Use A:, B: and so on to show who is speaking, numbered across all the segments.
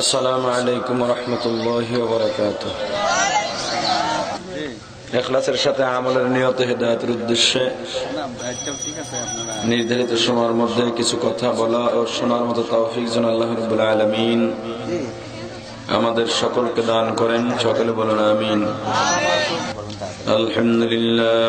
A: আসসালামু আলাইকুম রহমতুল্লাহ বরকাত এখলাসের সাথে আমলের নিয়ত হেদায়তের উদ্দেশ্যে নির্ধারিত সময়ের মধ্যে কিছু কথা বলা ও শোনার মতো তৌফিক জন আল্লাহ রবুল্লা আলমিন আমাদের সকলকে দান করেন। সকলে বলুন আমিন। আলহামদুলিল্লাহ।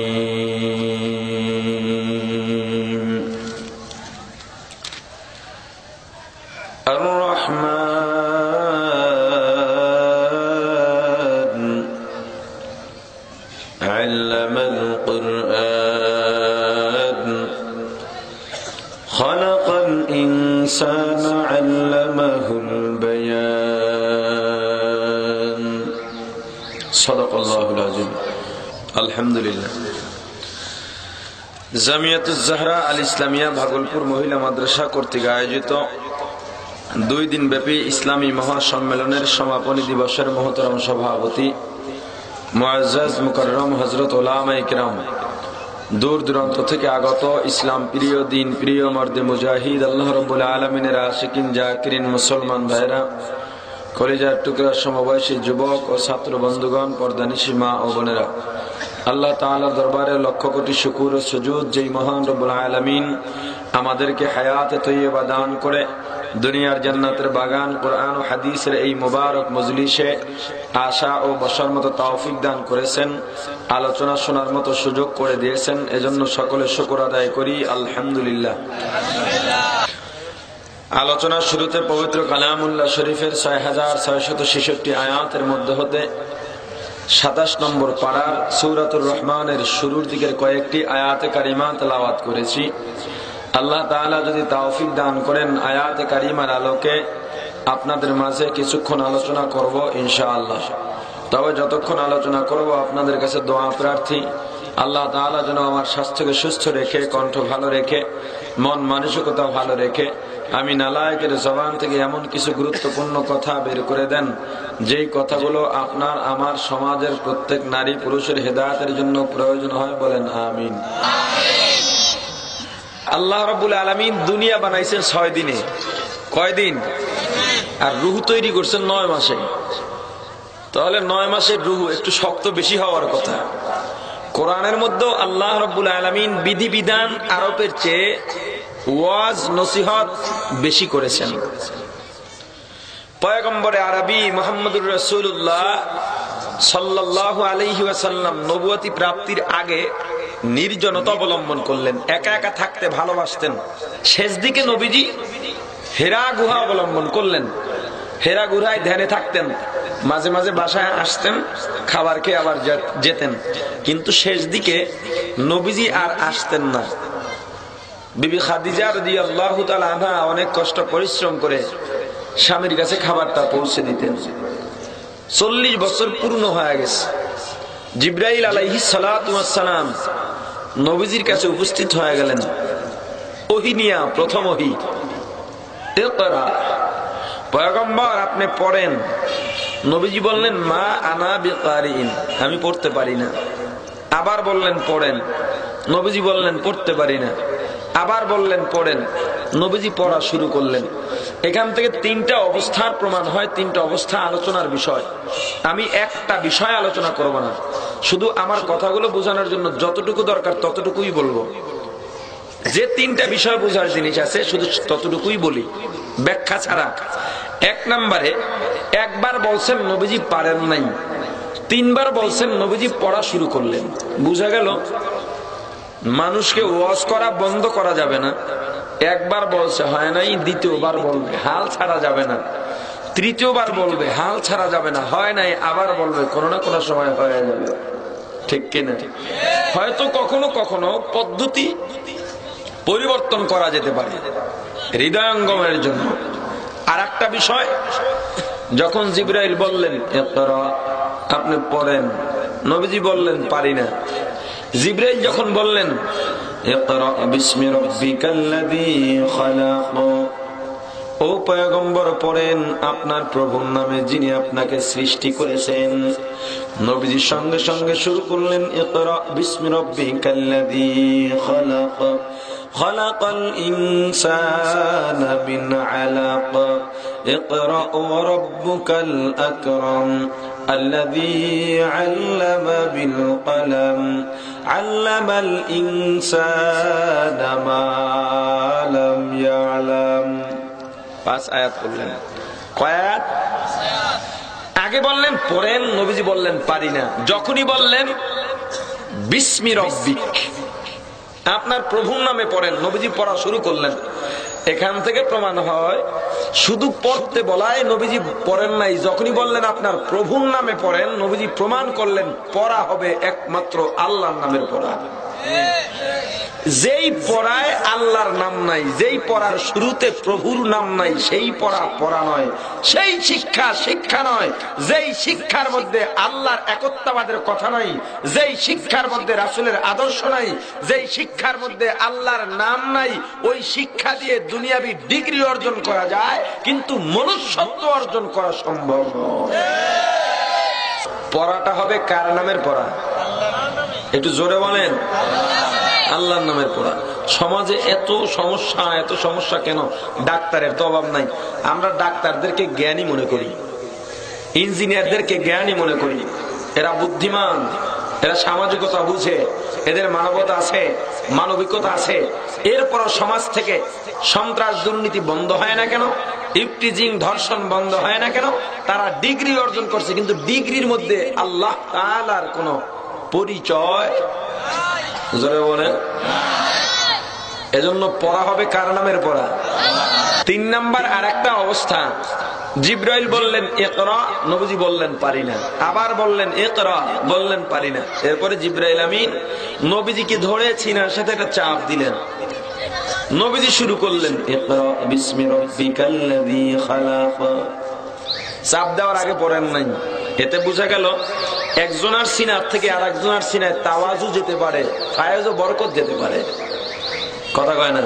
A: আলহামদুলিল্লাহ। জামিয়াতুজাহরা আল ইসলামিয়া ভাগলপুর মহিলা মাদ্রাসা কর্তৃক আয়োজিত দুই দিন ব্যাপী ইসলামী মহাসম্মেলনের সমাপনী দিবসের মহতরম সভাপতি মোয়াজ মুকরম হজরত ওলামাইকরাম দূর দূরান্ত থেকে আগত ইসলাম প্রিয়, দিন প্রিয় মর্দে মুজাহিদ, আল্লাহ রবুল্লা আলমিনের আশিকিন, জাকিরিন, মুসলমান ভাইরা কলেজার টুকরা সমবয়সী যুবক ও ছাত্র বন্ধুগণ পর্দানিশী মা ও বোনেরা আল্লাহ তাআলা দরবারে লক্ষ কোটি শুকুর ও সুজুদ যেই মহান রব্বুল আলামিন আমাদেরকে হায়াতে তৈয়বা দান করে, দুনিয়ার জান্নাতের বাগান, কোরআন ও হাদিসের এই মুবারক মজলিসে আশা ও বসার মতো তৌফিক দান করেছেন, আলোচনা শোনার মতো সুযোগ করে দিয়েছেন, এজন্য সকলে শুকর আদায় করি, আলহামদুলিল্লাহ। আলোচনা শুরুতে পবিত্র কালামুল্লাহ শরীফের ছয় হাজার ছয়শত ছেষট্টি আয়াতের মধ্যে হতে সাতাশ নম্বর পাড়ার সৌরাতুর রহমানের শুরুর দিকের কয়েকটি আয়াতে কারিমা তেলাওয়াত করেছি। আল্লাহ তাআলা যদি তাওফিক দান করেন আয়াতে কারিমার আলোকে আপনাদের মাঝে কিছুক্ষণ আলোচনা করব ইনশাআল্লাহ। তবে যতক্ষণ আলোচনা করব, আপনাদের কাছে দোয়া প্রার্থী, আল্লাহ তাআলা যেন আমার স্বাস্থ্যকে সুস্থ রেখে, কণ্ঠ ভালো রেখে, মন মানসিকতা ভালো রেখে আমি নালায়কের জবান থেকে এমন কিছু গুরুত্বপূর্ণ কথা বের করে দেন, যেই কথাগুলো আপনার আমার সমাজের প্রত্যেক নারী পুরুষের হেদায়তের জন্য প্রয়োজন হয় বলেন, আমিন। আল্লাহ রাবুল আলমিন দুনিয়া বানাইছেন ছয় দিনে। কয়দিন আর রুহু তৈরি করছেন নয় মাসে। তাহলে নয় মাসের রুহু একটু শক্ত বেশি হওয়ার কথা। কোরআনের মধ্যে আল্লাহ রব্বুল আলমিন বিধিবিধান আরোপের চেয়ে ওয়াজ, নসিহত বেশি করেছেন। পয়গম্বরে আরবি মোহাম্মদুর রসুল্লাহ সাল্লাহ আলহি ওয়াসাল্লাম নবুয়তি প্রাপ্তির আগে নির্জনতা অবলম্বন করলেন। একা একা থাকতে ভালোবাসতেন। শেষ দিকে নবীজি হেরা গুহা অবলম্বন করলেন। হেরা গুহায় ধ্যানে থাকতেন। মাঝে মাঝে বাসায় আসতেন, খাবার খেয়ে আবার যেতেন। কিন্তু শেষ দিকে নবীজি আর আসতেন না। বিবি খাদিজা রদি আল্লাহ আনহা অনেক কষ্ট, পরিশ্রম করে স্বামীর কাছে খাবারটা পৌঁছে দিতেন। চল্লিশ বছর পূর্ণ হয়ে গেছে। জিব্রাইল আলাইহি সালাম নবীজির কাছে উপস্থিত হয়ে গেলেন। ওহিনিয়া প্রথম ওহি। পয়গম্বর, আপনি পড়েন। নবীজি বললেন, মা আনা বেকারিন। আমি পড়তে পারি না। আবার বললেন, পড়েন। নবীজি বললেন, পড়তে পারি না। আবার বললেন, পড়েন। নবীজি পড়া শুরু করলেন। এখান থেকে তিনটা অবস্থার প্রমাণ হয়, তিনটা অবস্থা আলোচনার বিষয়। আমি একটা বিষয় আলোচনা করব না। শুধু আমার কথাগুলো বোঝানোর জন্য যতটুকু দরকার ততটুকুই বলব। যে তিনটা বিষয় বোঝার জিনিস আছে, শুধু ততটুকুই বলি। ব্যাখ্যা ছাড়া। এক নম্বরে, একবার বলছেন নবীজি পারেন নাই। তিনবার বলছেন নবীজি পড়া শুরু করলেন। বুঝা গেল? মানুষকে ওয়াজ করা বন্ধ করা যাবে না। একবার বলছে, হয় নাই, দ্বিতীয়বার বলবে, হাল ছাড়া যাবে না। তৃতীয়বার বলবে, হাল ছাড়া যাবে না। হয় নাই, আবার বলবে, কোনো না কোনো সময় হয়ে যাবে। ঠিক কিনা হয়তো কখনো কখনো পদ্ধতি পরিবর্তন করা যেতে পারে হৃদয়ঙ্গমের জন্য। আর একটা বিষয়, যখন জিব্রাইল বললেন আপনি পড়েন। নবীজি বললেন, পারি না। জিব্রাইল যখন বললেন ইকরা বিসমি রাব্বিকাল্লাযী খালাক ও পয়গম্বর পড়েন আপনার প্রভুর নামে যিনি আপনাকে সৃষ্টি করেছেন নবীজির সঙ্গে সঙ্গে শুরু করলেন ইকরা বিসমি রাব্বিকাল্লাযী খালাক خلق الإنسان من علق اقرأ وربك الأكرم الذي علم بالقلم علم الإنسان ما لم يعلم পাঁচ আয়াত বললেন কয়াত আগে বললেন পড়েন নবীজি বললেন পারি না যখনই বললেন বিস্মি রব্বিক আপনার প্রভুর নামে পড়েন নবীজি পড়া শুরু করলেন এখান থেকে প্রমাণ হয়, শুধু পড়তে বলায় নবীজি পড়েন নাই, যখনই বললেন আপনার প্রভুর নামে পড়েন, নবীজি প্রমাণ করলেন, পড়া হবে একমাত্র আল্লাহর নামের পড়া। যেই পড়ায় আল্লাহর নাম নাই, যেই পড়ার শুরুতে প্রভুর নাম নাই, সেই পড়া পড়া নয়। সেই শিক্ষা শিক্ষা নয়। যেই শিক্ষার মধ্যে আল্লাহর একত্বাবাদের কথা নাই, যেই শিক্ষার মধ্যে রাসুলের আদর্শ নাই, যেই শিক্ষার মধ্যে আল্লাহর নাম নাই, ওই শিক্ষা দিয়ে দুনিয়াবি ডিগ্রি অর্জন করা যায়, কিন্তু মনুষ্যত্ব অর্জন করা সম্ভব পড়াটা হবে কার নামের পড়া? একটু জোরে বলেন। আল্লাহর নামের পড়া সমাজে এত সমস্যা এত সমস্যা কেন? ডাক্তারের তো অভাব নাই। আমরা ডাক্তারদেরকে জ্ঞানী মনে করি। ইঞ্জিনিয়ারদেরকে জ্ঞানী মনে করি। এরা বুদ্ধিমান, এরা সামাজিকতা বুঝে, এদের মানবতা আছে, মানবিকতা আছে। এরপর সমাজ থেকে সন্ত্রাস দুর্নীতি বন্ধ হয় না কেন? ইফটিজিং ধর্ষণ বন্ধ হয় না কেন? তারা ডিগ্রি অর্জন করছে, কিন্তু ডিগ্রির মধ্যে আল্লাহ তাআলার কোন পরিচয়। বলেন। এজন্য পড়া হবে কার নামের পড়া? তিন নাম্বার আর একটা অবস্থা। জিব্রাইল বললেন একরা নবীজি বললেন, পারি না। আবার বললেন একরা বললেন, পারি না। এরপরে জিব্রাইল আমিন নবীজিকে ধরে ছিনার সাথে একটা চাপ দিলেন। নবীজি শুরু করলেন চাপ দেওয়ার আগে পড়েন নাই। এতে বোঝা গেল, একজনের সিনার থেকে আর একজনের সিনায় তাওয়াজু যেতে পারে, ফায়জও বরকত যেতে পারে। কথা কয় না?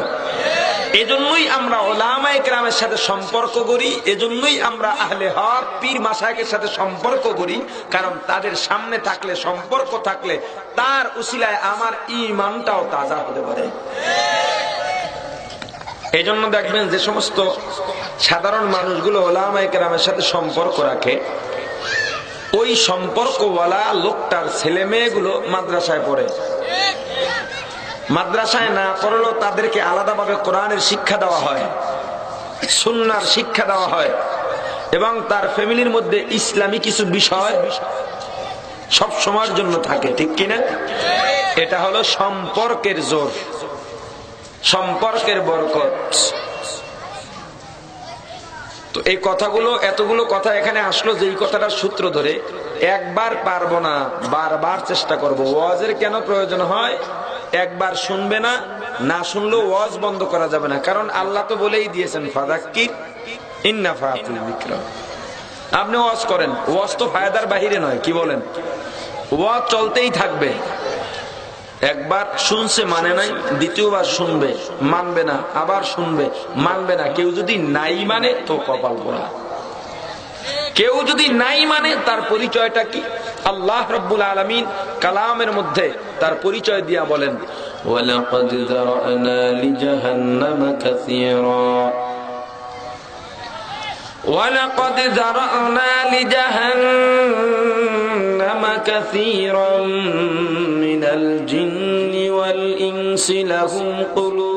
A: এজন্যই আমরা ওলামায়ে কেরামের সাথে সম্পর্ক করি, এজন্যই আমরা আহলে হক পীর মাসায়কের সাথে সম্পর্ক করি, কারণ তাদের সামনে থাকলে, সম্পর্ক থাকলে তার উসিলায় আমার ইমানটাও তাজা হতে পারে। এই জন্য দেখবেন যে সমস্ত সাধারণ মানুষগুলো ওলামায়ে কেরামের সাথে সম্পর্ক রাখে ওই সম্পর্কওয়ালা লোকটার ছেলে মেয়েগুলো মাদ্রাসায় পড়ে। মাদ্রাসায় না পড়লেও তাদেরকে আলাদাভাবে কোরআনের শিক্ষা দেওয়া হয়, সুন্নার শিক্ষা দেওয়া হয় এবং তার ফ্যামিলির মধ্যে ইসলামী কিছু বিষয় সব সময়ের জন্য থাকে, ঠিক কিনা এটা হলো সম্পর্কের জোর, সম্পর্কের বরকত। তো এই কথাগুলো, এতগুলো কথা এখানে আসলো যে এই কথাটার সূত্র ধরে একবার পারব না, বারবার চেষ্টা করব। ওয়াজের কেন প্রয়োজন হয়? একবার শুনবে না না শুনলেও ওয়াজ বন্ধ করা যাবে না। কারণ আল্লাহ তো বলেই দিয়েছেন, ফাদাক্কির ইন্না ফাতুল বিক্রম আপনি ওয়াজ করেন। ওয়াজ তো ফায়দার বাহিরে নয়, কি বলেন? ওয়াজ চলতেই থাকবে। একবার শুনছে মানে নাই দ্বিতীয়বার শুনবে মানবে না আবার শুনবে মানবে না কেউ যদি নাই মানে তো কপাল পোড়া কেউ যদি নাই মানে তার পরিচয়টা কি আল্লাহ রব্বুল আলমিন কালামের মধ্যে তার পরিচয় দিয়া বলেন
B: ولقد ذرأنا لجهنم كثيرا
A: ولقد ذرأنا لجهنم كثيرا
B: من الجن والإنس لهم قلوب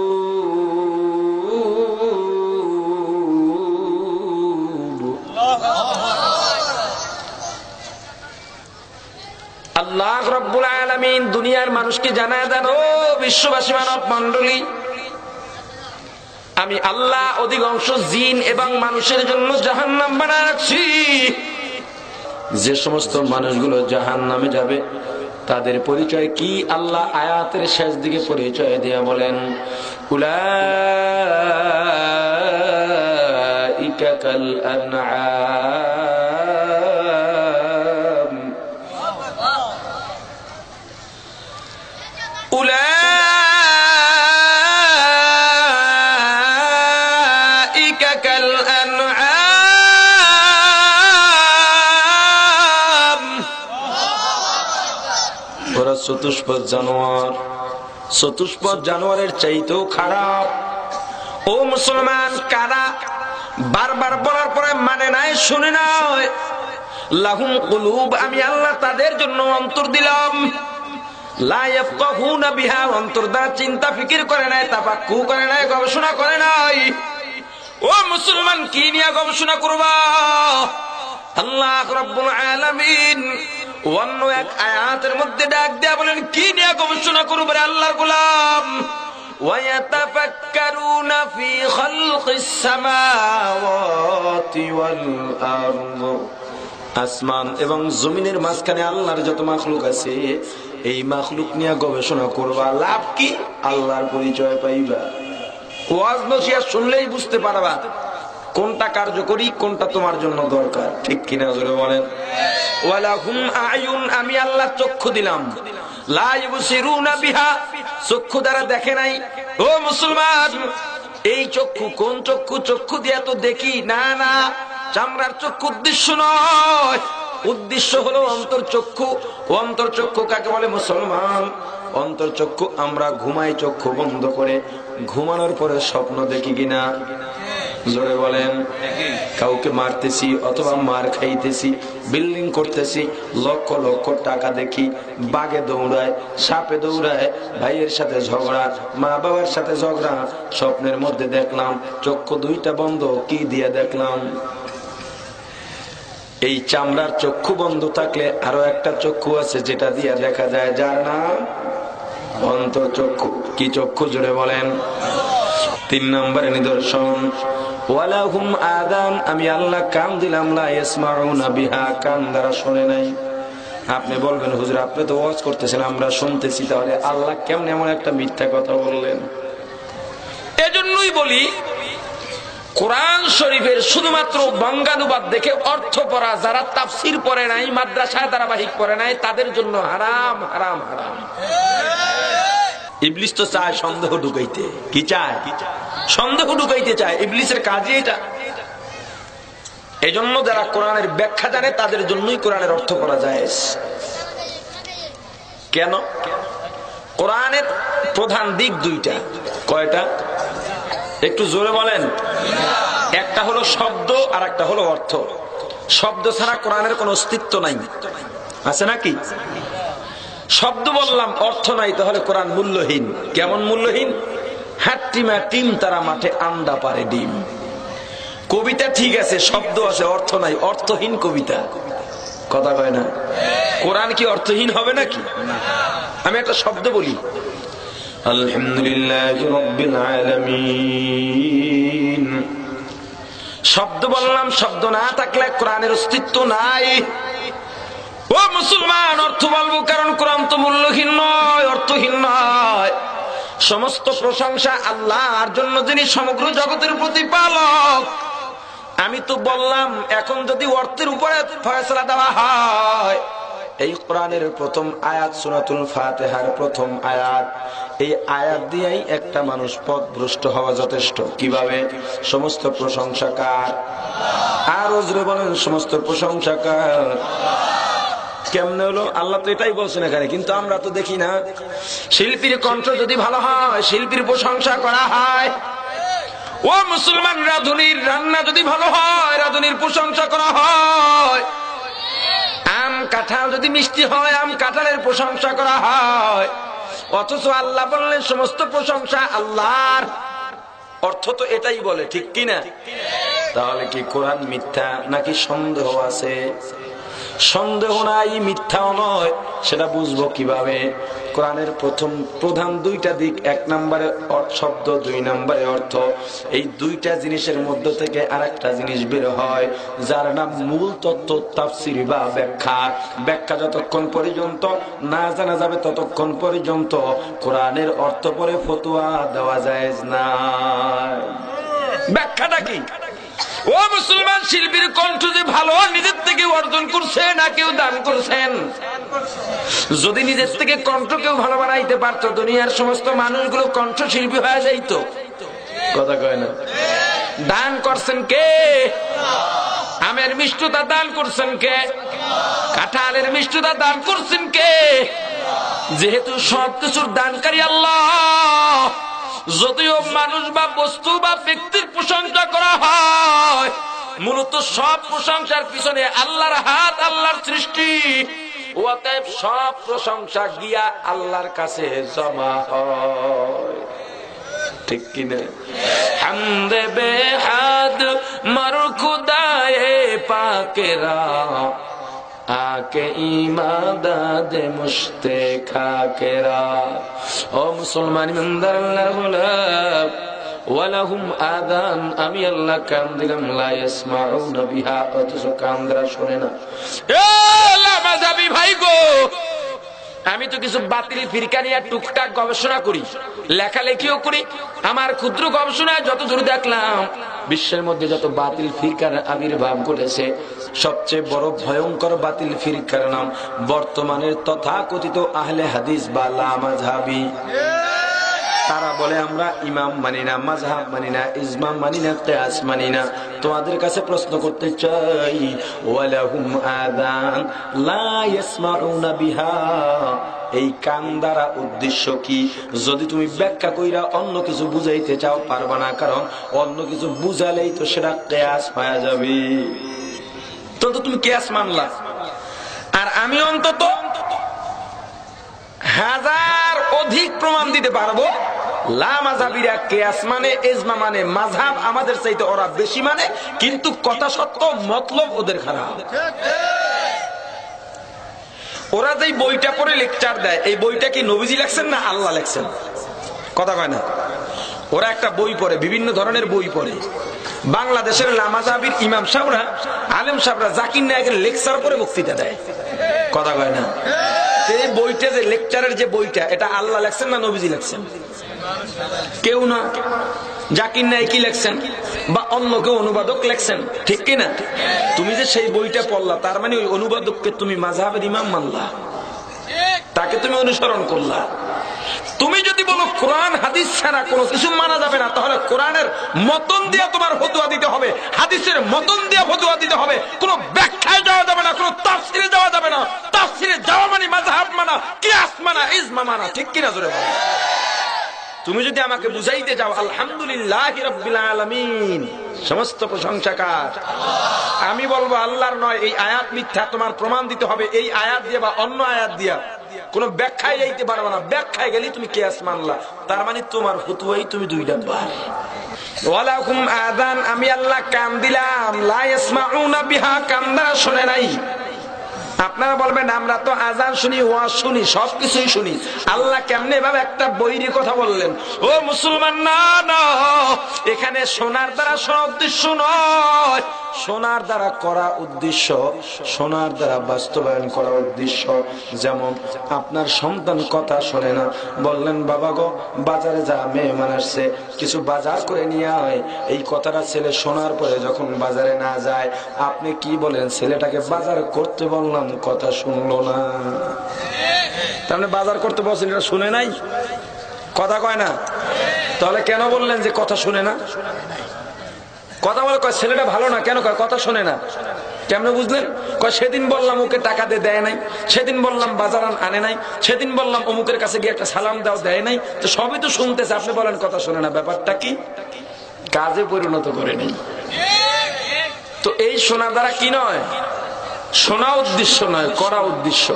A: আল্লাহ রব্বুল আলমিন দুনিয়ার মানুষকে জানা দেন ও বিশ্ববাসী মানব মন্ডলী আমি আল্লাহ অধিকাংশ জিন এবং মানুষের জন্য জাহান নাম বানা রাখছি
B: যে সমস্ত মানুষগুলো জাহান নামে যাবে তাদের পরিচয় কি? আল্লাহ আয়াতের শেষ দিকে পরিচয় দিয়ে বলেন উলাইকা চতুষ্পদ জানোয়ার। চতুষ্পদ জানোয়ারের চাইতেও খারাপ।
A: ও মুসলমান, কারা বারবার বলার পরে মানে নাই, শুনে নাই? লাহুম কুলুব, আমি আল্লাহ তাদের জন্য অন্তর দিলাম। অন্তর চিন্তা, ফিকির করে নাই করে নাই, গবেষণা করে নাই। ও মুসলমান, কি নিয়ে গবেষণা করবা? আল্লাহ রাব্বুল আলামিন অন্য এক আয়াতের মধ্যে ডাক দেয়া বলেন কি নিয়ে গবেষণা করবে রে আল্লাহর গোলাম ويتفكرون في خلق السماوات والأرض
B: আসমান এবং জমিনের মাঝখানে আল্লাহর যত মাখলুক আছে এই মাখলুক নিয়ে গবেষণা করবা লাভ কি আল্লাহর পরিচয় পাইবা
A: ওয়াজ নসিয়া শুনলেই বুঝতে পারবা কোনটা কার্যকরী, কোনটা তোমার জন্য দরকার?
B: ঠিক কিনা জোরে বলেন?
A: আমি আল্লাহ চক্ষু দিলাম। চক্ষু দ্বারা দেখে নাই। ও মুসলমান, এই চক্ষু কোন চক্ষু? চক্ষু দিয়া তো দেখি। না না, চামড়ার চক্ষু উদ্দেশ্য নয়। উদ্দেশ্য হলো অন্তর চক্ষু। অন্তর চক্ষু কাকে বলে? মুসলমান।
B: অন্তর চক্ষু, আমরা ঘুমাই চক্ষু বন্ধ করে ঘুমানোর পরে স্বপ্ন দেখি কিনা? জোরে বলেন, কাউকে মারতেছি অথবা মার খাইতেছি, বিল্ডিং করতেছি, লক্ষ লক্ষ টাকা দেখি, বাগে দৌড়ায়, সাপে দৌড়ায়, ভাইয়ের সাথে ঝগড়া মা বাবার সাথে ঝগড়া, স্বপ্নের মধ্যে দেখলাম, চক্ষু দুইটা বন্ধ, কি দিয়ে দেখলাম? এই চামড়ার চক্ষু বন্ধ থাকলে আরও একটা চক্ষু আছে, যেটা দিয়ে দেখা যায়, যার নাম অন্তর চক্ষু কি চক্ষু জুড়ে বলেন? তিন নম্বরে নিদর্শন ওয়ালাহুম আদান আমি আল্লাহ কান দিলাম, লা ইয়াসমাউনা বিহা, কান দ্বারা শুনে নাই। আপনি বলবেন, হুজুর, আপনি তো ওয়াজ করতেছেন, আমরা শুনতেছি, তাহলে আল্লাহ কেমন এমন একটা মিথ্যা কথা বললেন?
A: এজন্যই বলি, কোরআন শরীফের শুধুমাত্র বঙ্গানুবাদ দেখে অর্থ পড়া, যারা তাফসির পড়ে নাই, মাদ্রাসায় ধারাবাহিক পড়ে নাই, তাদের জন্য হারাম হারাম হারাম।
B: ইবলিস তো চায় সন্দেহ ঢুকাইতে। কি চায়?
A: সন্দেহ ঢুকাইতে চায়। ইবলিসের কাজই এটা। এজন্য যারা কোরআনের ব্যাখ্যা জানে, তাদের জন্যই কোরআনের অর্থ করা যায়। কেন? কোরআনের প্রধান দিক দুইটা।
B: কয়টা?
A: একটু জোরে বলেন। একটা হলো শব্দ আর একটা হলো অর্থ। শব্দ ছাড়া কোরআনের কোনো অস্তিত্ব নাই। আছে নাকি? শব্দ বললাম অর্থ নাই তাহলে কোরআন মূল্যহীন। কেমন মূল্যহীন? হ্যাটিমা টিম তারা মাঠে আন্ডা পারে ডিম। কবিতা ঠিক আছে শব্দ আছে অর্থ নাই অর্থহীন কবিতা। কথা কয় না? কোরআন কি অর্থহীন হবে নাকি? আমি একটা শব্দ বলি। শব্দ বললাম শব্দ না থাকলে কোরআনের অস্তিত্ব নাই। ও মুসলমান, অর্থ বলব কারণ কোরআন তো মূল্যহীন নয়, অর্থহীন নয়। সমস্ত প্রশংসা আল্লাহর জন্য যিনি সমগ্র জগতের প্রতিপালক। আমি তো বললাম, এখন যদি অর্থের উপরে ফয়সলা দেওয়া হয়,
B: এই কোরআনের প্রথম আয়াত, সুরাতুল ফাতেহার প্রথম আয়াত, এই আয়াত দিয়েই একটা মানুষ পথ ভ্রষ্ট হওয়া যথেষ্ট। কীভাবে? সমস্ত প্রশংসাকার। আর ওজরে বলেন, সমস্ত প্রশংসা কার কেমনে হলো? আল্লাহ তো এটাই বলছেন এখানে, কিন্তু আমরা তো দেখি না।
A: শিল্পীর কণ্ঠ যদি ভালো হয়, শিল্পীর প্রশংসা করা হয়। ও মুসলমান, রাধুনির রান্না যদি ভালো হয়, রাধুনির প্রশংসা করা হয়। আম কাঁঠাল যদি মিষ্টি হয়, আম কাঁঠালের প্রশংসা করা হয়। অথচ আল্লাহ বললেন, সমস্ত প্রশংসা আল্লাহর। অর্থ তো এটাই বলে, ঠিক কিনা?
B: তাহলে কি কোরআন মিথ্যা নাকি সন্দেহ আছে? সন্দেহ নাই, মিথ্যাও নয়। সেটা বুঝব কীভাবে? কোরআনের প্রথম প্রধান দুইটা দিক, এক নম্বরে শব্দ, দুই নম্বরে অর্থ। এই দুইটা জিনিসের মধ্য থেকে আর একটা জিনিস বের হয়, যার নাম মূল তত্ত্ব তাফসির বা ব্যাখ্যা। ব্যাখ্যা যতক্ষণ পর্যন্ত, না জানা যাবে ততক্ষণ পর্যন্ত কোরআনের অর্থ পরে ফতুয়া দেওয়া যায় না
A: ব্যাখ্যাটা কি? ও মুসলমান, শিল্পীর কণ্ঠ যে ভালো, নিজের থেকে অর্জন করছে না কেউ দান করছেন। যদি নিজের থেকে কণ্ঠ কেউ ভালো বানাইতে পারতো, দুনিয়ার সমস্ত মানুষগুলো কণ্ঠ শিল্পী হয়ে যাইতো।
B: কথা কয় না।
A: দান করছেন কে? আমের মিষ্টতা দান করছেন কে? কাঁঠালের মিষ্টতা দান করছেন কে? যেহেতু সব সবকিছুর দানকারী আল্লাহ। যদিও মানুষ বা বস্তু বা ব্যক্তির প্রশংসা করা হয়, মূলত সব প্রশংসার পিছনে আল্লাহর হাত, আল্লাহর সৃষ্টি। অতএব সব প্রশংসা গিয়া আল্লাহর কাছে জমা হয়। ঠিক কিনা? হামদে বেহাদ, মর খুদায়ে পাকেরা। আকে ইমাদাদ মুশতে খাকেরা ও মুসলমান ইমানদার আল্লাহর গোলাম ওয়ালাহুম আদান আমি আল্লাহ কান দিলাম, লা বিহা, অথচ কানরা শুনে না। এ লামাজাবি ভাই গো আমি তো কিছু বাতিল ফিরকা নিয়ে টুকটাক গবেষণা করি, লেখালেখিও করি। আমার ক্ষুদ্র গবেষণায় যত দূর দেখলাম, বিশ্বের মধ্যে যত বাতিল ফিরকার আবির্ভাব ঘটেছে, সবচেয়ে বড় ভয়ঙ্কর বাতিল ফিরকার নাম বর্তমানের তথাকথিত আহলে হাদিস বা লামাঝাবি তারা বলে, আমরা ইমাম মানি না মাঝহাব মানি না ইজমাম মানি না, কেয়াস মানি না। তোমাদের কাছে প্রশ্ন করতে চাই, ওয়ালাহুম আদান লা ইয়াসমাউনা বিহা। এই কান দ্বারা উদ্দেশ্য কি? যদি তুমি ব্যাখ্যা কইরা অন্য কিছু বুঝাইতে চাও, পারবা না, কারণ অন্য কিছু বুঝালেই তো সেটা কেয়াস হয়ে যাবে। তো তো তুমি কেয়াস মানলা। আর আমি অন্তত হাজার অধিক প্রমাণ দিতে পারব। কেয়াস মানে এজমা মানে আমাদের চাইতে ওরা বেশি মানে কিন্তু কথা মতলব ওদের খারাপ। ওরা যেই বইটা পড়ে লেকচার দেয়, এই বইটা কি নবীজি লেখছেন না আল্লাহ লেখছেন? কথা কয় না। ওরা একটা বই পড়ে, বিভিন্ন ধরনের বই পড়ে। বাংলাদেশের লামাজাবির ইমাম সাহরা আলেম সাহরা জাকির নায়কের লেকচার পরে বক্তৃতা দেয়। কথা কয় না। এই বইটা যে লেকচারের যে বইটা, এটা আল্লাহ লেখছেন না নবীজি লেখছেন? কেউ না। জাকির নাই কি লেখছেন? বা অন্য কেউ অনুবাদক লেখছেন। ঠিক কিনা? তুমি যে সেই বইটা পড়লা, তার মানে ওই অনুবাদককে তুমি মাঝহাবের ইমাম মানলা। তাকে তুমি অনুসরণ করলা। তুমি যদি বলো কোরআন, হাদিস ছাড়া কোনো কিছু মানা যাবে না, তাহলে কোরআনের মতন দিয়ে তোমার ফতুয়া দিতে হবে, হাদিসের মতন দিয়ে ফতুয়া দিতে হবে। কোনো ব্যাখ্যায় যাওয়া যাবে না, কোনো তাফসিরে যাওয়া যাবে না। তাফসিরে যাওয়া মানে মাযহাব মানা, কিয়াস মানা, ইজমা মানা। ঠিক কিনা জোরে বলো? তুমি যদি আমাকে বুঝাইতে যাও, আলহামদুলিল্লাহ আলামিন, সমস্ত প্রশংসাকার আমি বলব আল্লাহর নয়, এই আয়াত মিথ্যা, তোমার প্রমাণ দিতে হবে, এই আয়াত দিয়ে বা অন্য আয়াত দিয়া। কোন ব্যাখ্যায় যাইতে পারবে না, ব্যাখ্যায় গেলে তুমি কেয়াস মানলা। তার মানে তোমার ফতুয়াই তুমি দুই ওয়ালাকুম আদান আমি আল্লাহ কান দিলাম, লা ইয়াসমাউনা বিহা, কান দ্বারা শুনে নাই। আপনারা বলবেন, আমরা তো আজান শুনি, ওয়াজ শুনি সবকিছুই শুনি। আল্লাহ কেমনে ভাবে একটা বৈরী কথা বললেন? ও মুসলমান, না না, এখানে সোনার দ্বারা শোনা উদ্দেশ্য নয়। সোনার দ্বারা করা উদ্দেশ্য, সোনার দ্বারা বাস্তবায়ন করা উদ্দেশ্য। যেমন আপনার সন্তান কথা শোনে না, বললেন, বাবা গো, বাজারে যা মেহমান আসছে, কিছু বাজার করে নিয়ে হয় এই কথাটা ছেলে শোনার পরে যখন বাজারে না যায়, আপনি কি বলেন, ছেলেটাকে বাজার করতে বললাম কথা শুনলো না। তাহলে বাজার করতে বলছেন, এটা শুনে নাই? কথা কয় না? তাহলে কেন বললেন যে কথা শুনে না? কথা বলে কয়, ছেলেটা ভালো না, কেন কয়, কথা শোনে না? কেমনে বুঝলেন? কয়, সেদিন বললাম ওকে টাকা দিয়ে দেয় নাই, সেদিন বললাম বাজার আনে নাই, সেদিন বললাম অমুকের কাছে গিয়ে একটা সালাম দাও, দেয় নাই। তো সবই তো শুনতেছে, আপনি বলেন কথা শোনে না, ব্যাপারটা কি? কাজে পরিণত করে নেই। তো এই শোনা দ্বারা কি নয়? শোনা উদ্দেশ্য নয়, করা উদ্দেশ্য।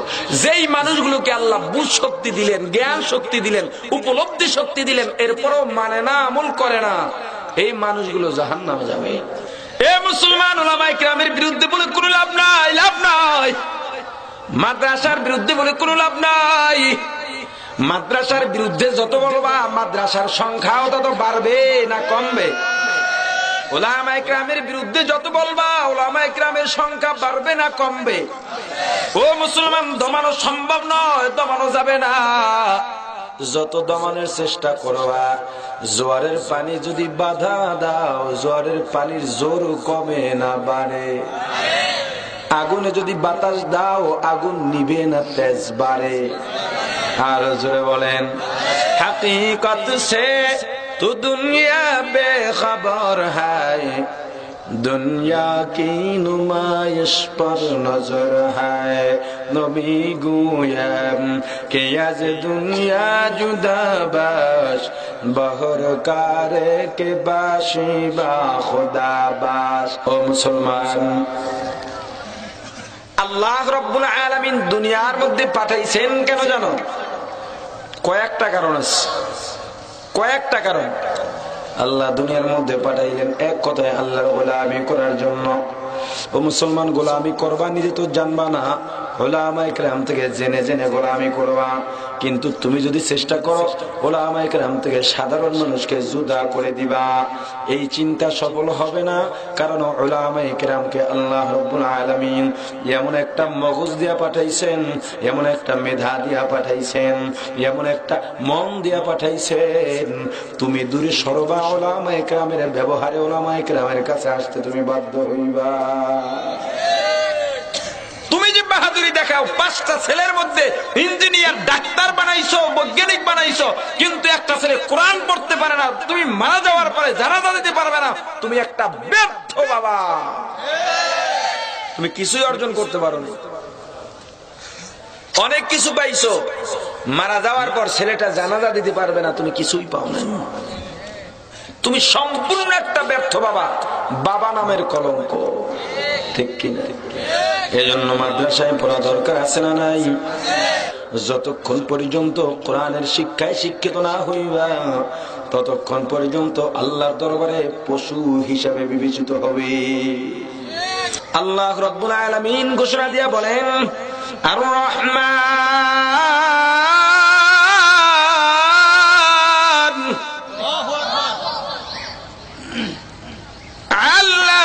A: যেই মানুষগুলোকে আল্লাহ বুঝ শক্তি দিলেন, জ্ঞান শক্তি দিলেন, উপলব্ধি শক্তি দিলেন, এরপরও মানে না, আমল করে না, এই মানুষগুলো জাহান নামে যাবে। এ মুসলমান গ্রামের বিরুদ্ধে বলে কোনো লাভ নাই লাভ নাই। মাদ্রাসার বিরুদ্ধে বলে কোনো লাভ নাই। মাদ্রাসার বিরুদ্ধে যত বলবা মাদ্রাসার সংখ্যাও তত বাড়বে না কমবে। ওলামা ইকরামের বিরুদ্ধে যত বলবা ওলামা ইকরামের সংখ্যা বাড়বে না, কমবে। ও মুসলমান, দমানো সম্ভব নয়, দমানো যাবে না। যত দমানোর চেষ্টা করবা, জোয়ারের পানি যদি বাধা দাও, জোয়ারের পানির জোর কমে না, বাড়ে। আগুনে যদি বাতাস দাও, আগুন নিবে না, তেজ বাড়ে। আর জোরে বলেন হাতি হাকিকত সে তো দুনিয়া বেখবর হায়,
B: দুনিয়া কি নুমাইশ পর নজর হায়। নবী গুয়াম কে আজ দুনিয়া জুদা বাস বহর কারে কে বাসি বা খুদা বাস ও মুসলমান, আল্লাহ রব্বুল আলামিন দুনিয়ার মধ্যে পাঠাইছেন কেন জানো? কয়েকটা কারণ আছে। কয়েকটা কারণ। আল্লাহ দুনিয়ার মধ্যে পাঠাইলেন। এক কথায় আল্লাহর আমি করার জন্য। ও মুসলমান গোলামি করবা, নিজে তো জানবা না। ওলামা থেকে জেনে জেনে কিন্তু তুমি যদি চেষ্টা থেকে সাধারণ মানুষকে করে দিবা। এই হবে না, কারণ আল্লাহ এমন একটা মগজ দিয়া পাঠাইছেন, এমন একটা মেধা দিয়া পাঠাইছেন, এমন একটা মন দিয়া পাঠাইছেন। তুমি দূরে সরবা ওলামা ইকরামের ব্যবহারে ওলামা ইকরামের কাছে আসতে তুমি বাধ্য হইবা।
A: তুমি যে বাহাদুরি দেখাও, পাঁচটা ছেলের মধ্যে ইঞ্জিনিয়ার, ডাক্তার বানাইছো, বৈজ্ঞানিক বানাইছো, কিন্তু একটা ছেলে কোরআন পড়তে পারে না, তুমি মারা যাওয়ার পরে জানাজা দিতে পারবে না, তুমি একটা ব্যর্থ বাবা। তুমি কিছুই অর্জন করতে পারো না অনেক কিছু পাইছো, মারা যাওয়ার পর ছেলেটা জানাজা দিতে পারবে না, তুমি কিছুই পাও না তুমি সম্পূর্ণ একটা ব্যর্থ বাবা বাবা নামের কলঙ্ক।
B: ঠিক কিনা এজন্য মাদ্রাসায় পড়া দরকার আছে না নাই? যতক্ষণ পর্যন্ত কোরআনের শিক্ষায় শিক্ষিত না হইবা, ততক্ষণ পর্যন্ত আল্লাহর দরবারে পশু হিসাবে বিবেচিত হবে।
A: আল্লাহ রব্বুল আলমিন ঘোষণা দিয়া বলেন আর রহমান
B: আল্লাহ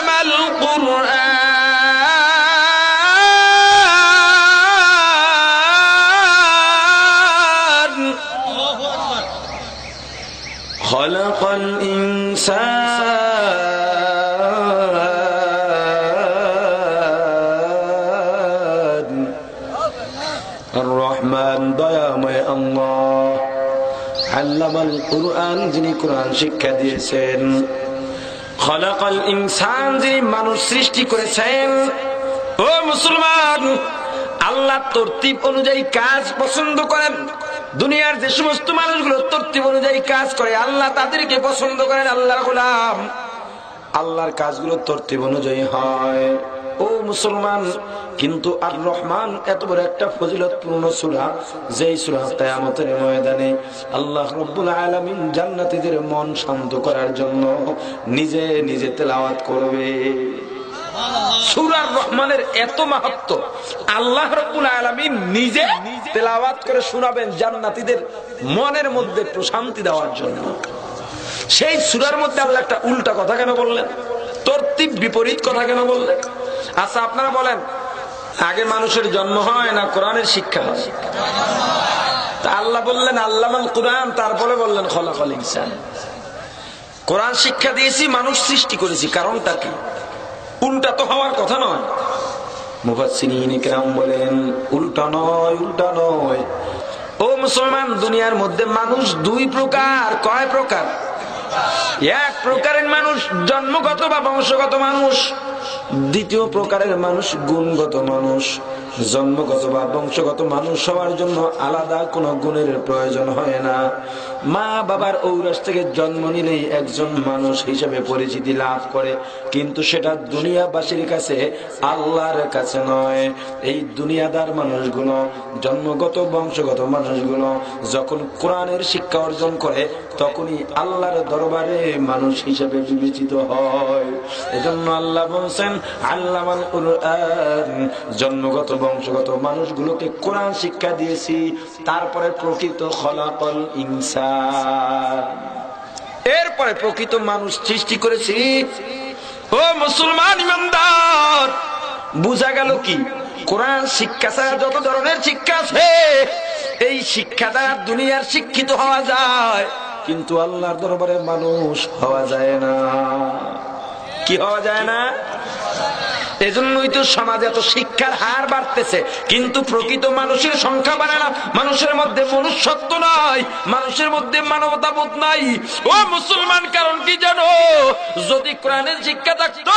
B: কোরআন, যিনি কোরআন শিক্ষা দিয়েছেন।
A: খলাকাল ইনসান যিনি মানুষ সৃষ্টি করেছেন, ও মুসলমান, আল্লাহ তরতিব অনুযায়ী কাজ পছন্দ করেন। দুনিয়ার যে সমস্ত মানুষগুলো তরতিব অনুযায়ী কাজ করে, আল্লাহ তাদেরকে পছন্দ করেন, আল্লাহর গোলাম।
B: আল্লাহর কাজগুলো তরতিব অনুযায়ী হয়। ও মুসলমান, কিন্তু আর রহমান এত বড় একটা ফজিলত ফজিলতপূর্ণ সুরা, যেই সুরা কেয়ামতের ময়দানে আল্লাহ রব্বুল আলামিন জান্নাতীদের মন শান্ত করার জন্য নিজে নিজে তেলাওয়াত করবে।
A: সুরার রহমানের এত মাহাত্ম, আল্লাহ রব্বুল আলামিন নিজে তেলাওয়াত করে শোনাবেন জান্নাতীদের মনের মধ্যে প্রশান্তি দেওয়ার জন্য। সেই সুরার মধ্যে আল্লাহ একটা উল্টা কথা কেন বললেন? তর্তিব বিপরীত কথা কেন বললেন? আচ্ছা আপনারা বলেন, আগে মানুষের জন্ম হয় না কোরআনের শিক্ষা হয়? আল্লাহ বললেন, আল্লামাল কোরআন, তারপরে বললেন খলাফল ইনসান। কোরআন শিক্ষা দিয়েছি, মানুষ সৃষ্টি করেছি, কারণটা কি? উল্টা তো হওয়ার কথা নয়।
B: বলেন, উল্টা নয় উল্টা নয়।
A: ও মুসলমান, দুনিয়ার মধ্যে মানুষ দুই প্রকার, কয় প্রকার? এক প্রকারের মানুষ, জন্মগত বা বংশগত মানুষ।
B: দ্বিতীয় প্রকারের মানুষ গুণগত মানুষ। জন্মগত বা বংশগত মানুষ হওয়ার জন্য আলাদা কোনো গুণের প্রয়োজন হয় না। মা বাবার ঔরাস থেকে জন্ম নিলেই একজন মানুষ হিসেবে পরিচিতি লাভ করে, কিন্তু সেটা দুনিয়াবাসীর কাছে আল্লাহর কাছে নয়। এই দুনিয়াদার মানুষগুলো, জন্মগত, বংশগত মানুষগুলো যখন কোরআনের শিক্ষা অর্জন করে, তখনই আল্লাহর দরবারে মানুষ হিসেবে বিবেচিত হয়। এজন্য আল্লাহ কুরআন, জন্মগত, বংশগত মানুষগুলোকে কোরআন শিক্ষা দিয়েছি, তারপরে প্রকৃত খলাকল ইনসান।
A: এরপরে প্রকৃত মানুষ সৃষ্টি করেছি। ও মুসলমান ইমানদার, বুঝা গেল কি? কোরআন শিক্ষা ছাড়া যত ধরনের শিক্ষা আছে, এই শিক্ষা দ্বারা দুনিয়ার শিক্ষিত হওয়া যায়,
B: কিন্তু আল্লাহর দরবারে মানুষ হওয়া যায় না।
A: কি হওয়া যায় না? এজন্যই তো সমাজে এত শিক্ষার হার বাড়তেছে। কিন্তু প্রকৃত মানুষের সংখ্যা বাড়ে না। মানুষের মধ্যে মনুষ্যত্ব নাই। মানুষের মধ্যে মানবতাবোধ নাই। ও মুসলমান, কারণ কি জানো? যদি কোরআনের শিক্ষা থাকতো,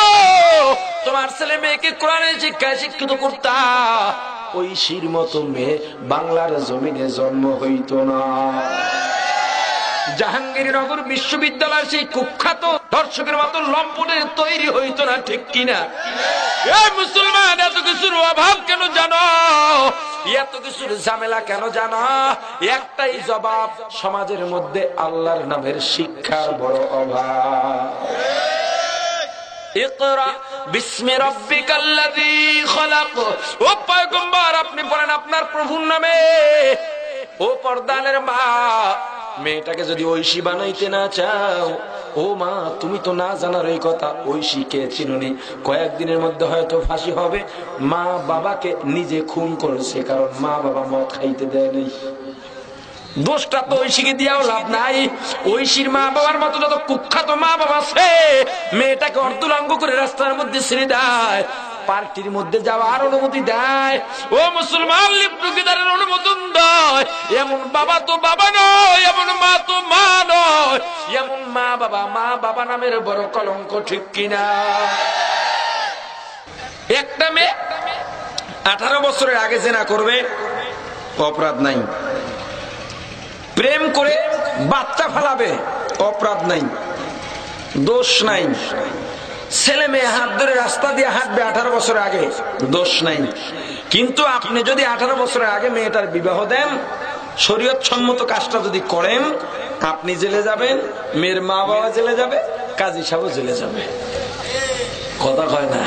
A: তোমার ছেলে মেয়েকে কোরআনের শিক্ষায় শিক্ষিত করতা।
B: ঐশীর মতো মেয়ে বাংলার জমিনে জন্ম হইত না।
A: জাহাঙ্গীরনগর বিশ্ববিদ্যালয়ের সেই কুখ্যাত দর্শকের মতো লম্পটে তৈরি হইতো না, ঠিক কিনা? মুসলমান, এত কিছুর অভাব কেন জানো? এত কিছুর ঝামেলা কেন জানো? একটাই জবাব,
B: সমাজের মধ্যে আল্লাহর নামের শিক্ষার বড় অভাব।
A: আপনি পড়েন আপনার প্রভুর নামে। ও পর্দানের মা
B: মেয়েটাকে যদি ঐশী বানাইতে না চাও, ও মা, তুমি তো না জানার এই কথা ঐশীকে চিনুনি? কয়েকদিনের মধ্যে হয়তো ফাঁসি হবে। মা বাবাকে নিজে খুন করেছে, কারণ মা বাবা মদ খাইতে দেয় নেই।
A: দোষটা তো ঐশীকে দিয়াও লাভ নাই। ঐশীর মা বাবার মতো যত কুখ্যাত মা বাবা আছে, মেয়েটাকে অর্ধলাঙ্গ করে রাস্তার মধ্যে ছেড়ে দেয়। পার্টির মধ্যে যাওয়ার অনুমতি দেয়। ও মুসলমান লিপ্টুকিদারের অনুমোদন দেয়। এমন বাবা তো বাবা নয়, এমন মা তো মা নয়। এমন মা বাবা মা বাবা নামের বড় কলঙ্ক ঠিক কিনা? একটা মেয়ে আঠারো বছরের আগে জেনা করবে, অপরাধ নাই। প্রেম করে বাচ্চা ফেলাবে, অপরাধ নাই। দোষ নাই। ছেলে মেয়ে হাত ধরে রাস্তা দিয়ে হাঁটবে আঠারো বছর আগে। দোষ নাই। কিন্তু আপনি যদি আঠারো বছরের আগে মেয়েটার বিবাহ দেন শরীয়ত সম্মত কাজটা যদি করেন, আপনি জেলে যাবেন, মেয়ের মা বাবা জেলে যাবে, কাজী সাহেব জেলে যাবে। কথা কয় না?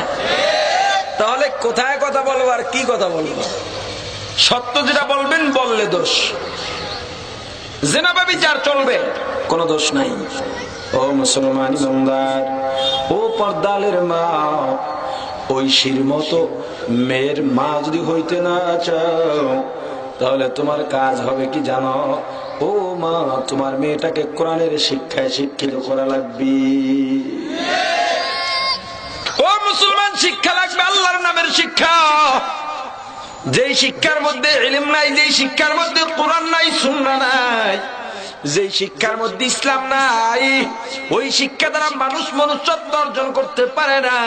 A: তাহলে কোথায় কথা বলব আর কি কথা বলব? সত্য যেটা বলবেন, বললে দোষ। জেনাবা যার চলবে, কোনো দোষ নাই।
B: ও মুসলমান ইমানদার ও পর্দালের মা, ঐশীর মতো মেয়ের মা যদি হইতে না চাও, তাহলে তোমার কাজ হবে কি জানো? ও মা, তোমার মেয়েটাকে কোরআনের শিক্ষায় শিক্ষিত করা লাগবে।
A: ও মুসলমান, শিক্ষা লাগবে আল্লাহর নামের শিক্ষা। যেই শিক্ষার মধ্যে ইলিম নাই, যেই শিক্ষার মধ্যে কোরআন নাই সুন্না নাই যেই শিক্ষার মধ্যে ইসলাম নাই, ওই শিক্ষা দ্বারা মানুষ মনুষ্যত্ব অর্জন করতে পারে না।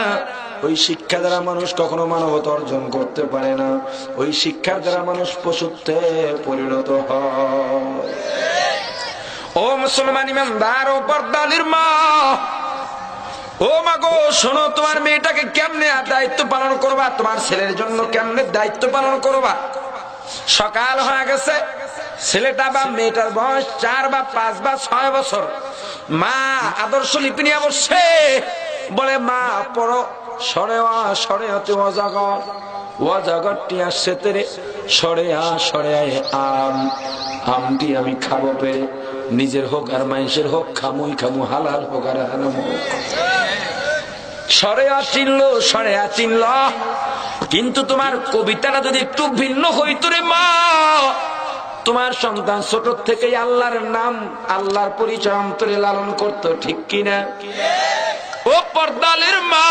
B: ওই শিক্ষা দ্বারা মানুষ কখনো মানবতা অর্জন করতে পারে না। ওই শিক্ষার দ্বারা মানুষ পশুত্বে পরিণত হয়।
A: ও মুসলমান ইমানদার, ও পর্দালির মা ও মা গো, শোনো, তোমার মেয়েটাকে কেমনে দায়িত্ব পালন করবা? তোমার ছেলের জন্য কেমনে দায়িত্ব পালন করবা? সকাল হয়ে গেছে। ছেলেটা বা মেয়েটার বয়স চার বা পাঁচ বা ছয় বছর। মা আদর্শ লিপি নিয়ে বসছে। বলে, মা, পড়ো। সরে সরে হতে অজাগর। অজাগরটি আসছে তেরে। সরে আ সরে আম। আমটি আমি খাব পেরে নিজের হোক আর মানুষের হোক, খামুই, খামু, হালাল হোক আর হারাম হোক। সরে চিনল সরে চিনল। কিন্তু তোমার কবিতাটা যদি একটু ভিন্ন হইতো রে মা তোমার সন্তান ছোট থেকে আল্লাহর নাম, আল্লাহর পরিচয় অন্তরে লালন করতো, ঠিক কিনা? ও পর্দালের মা,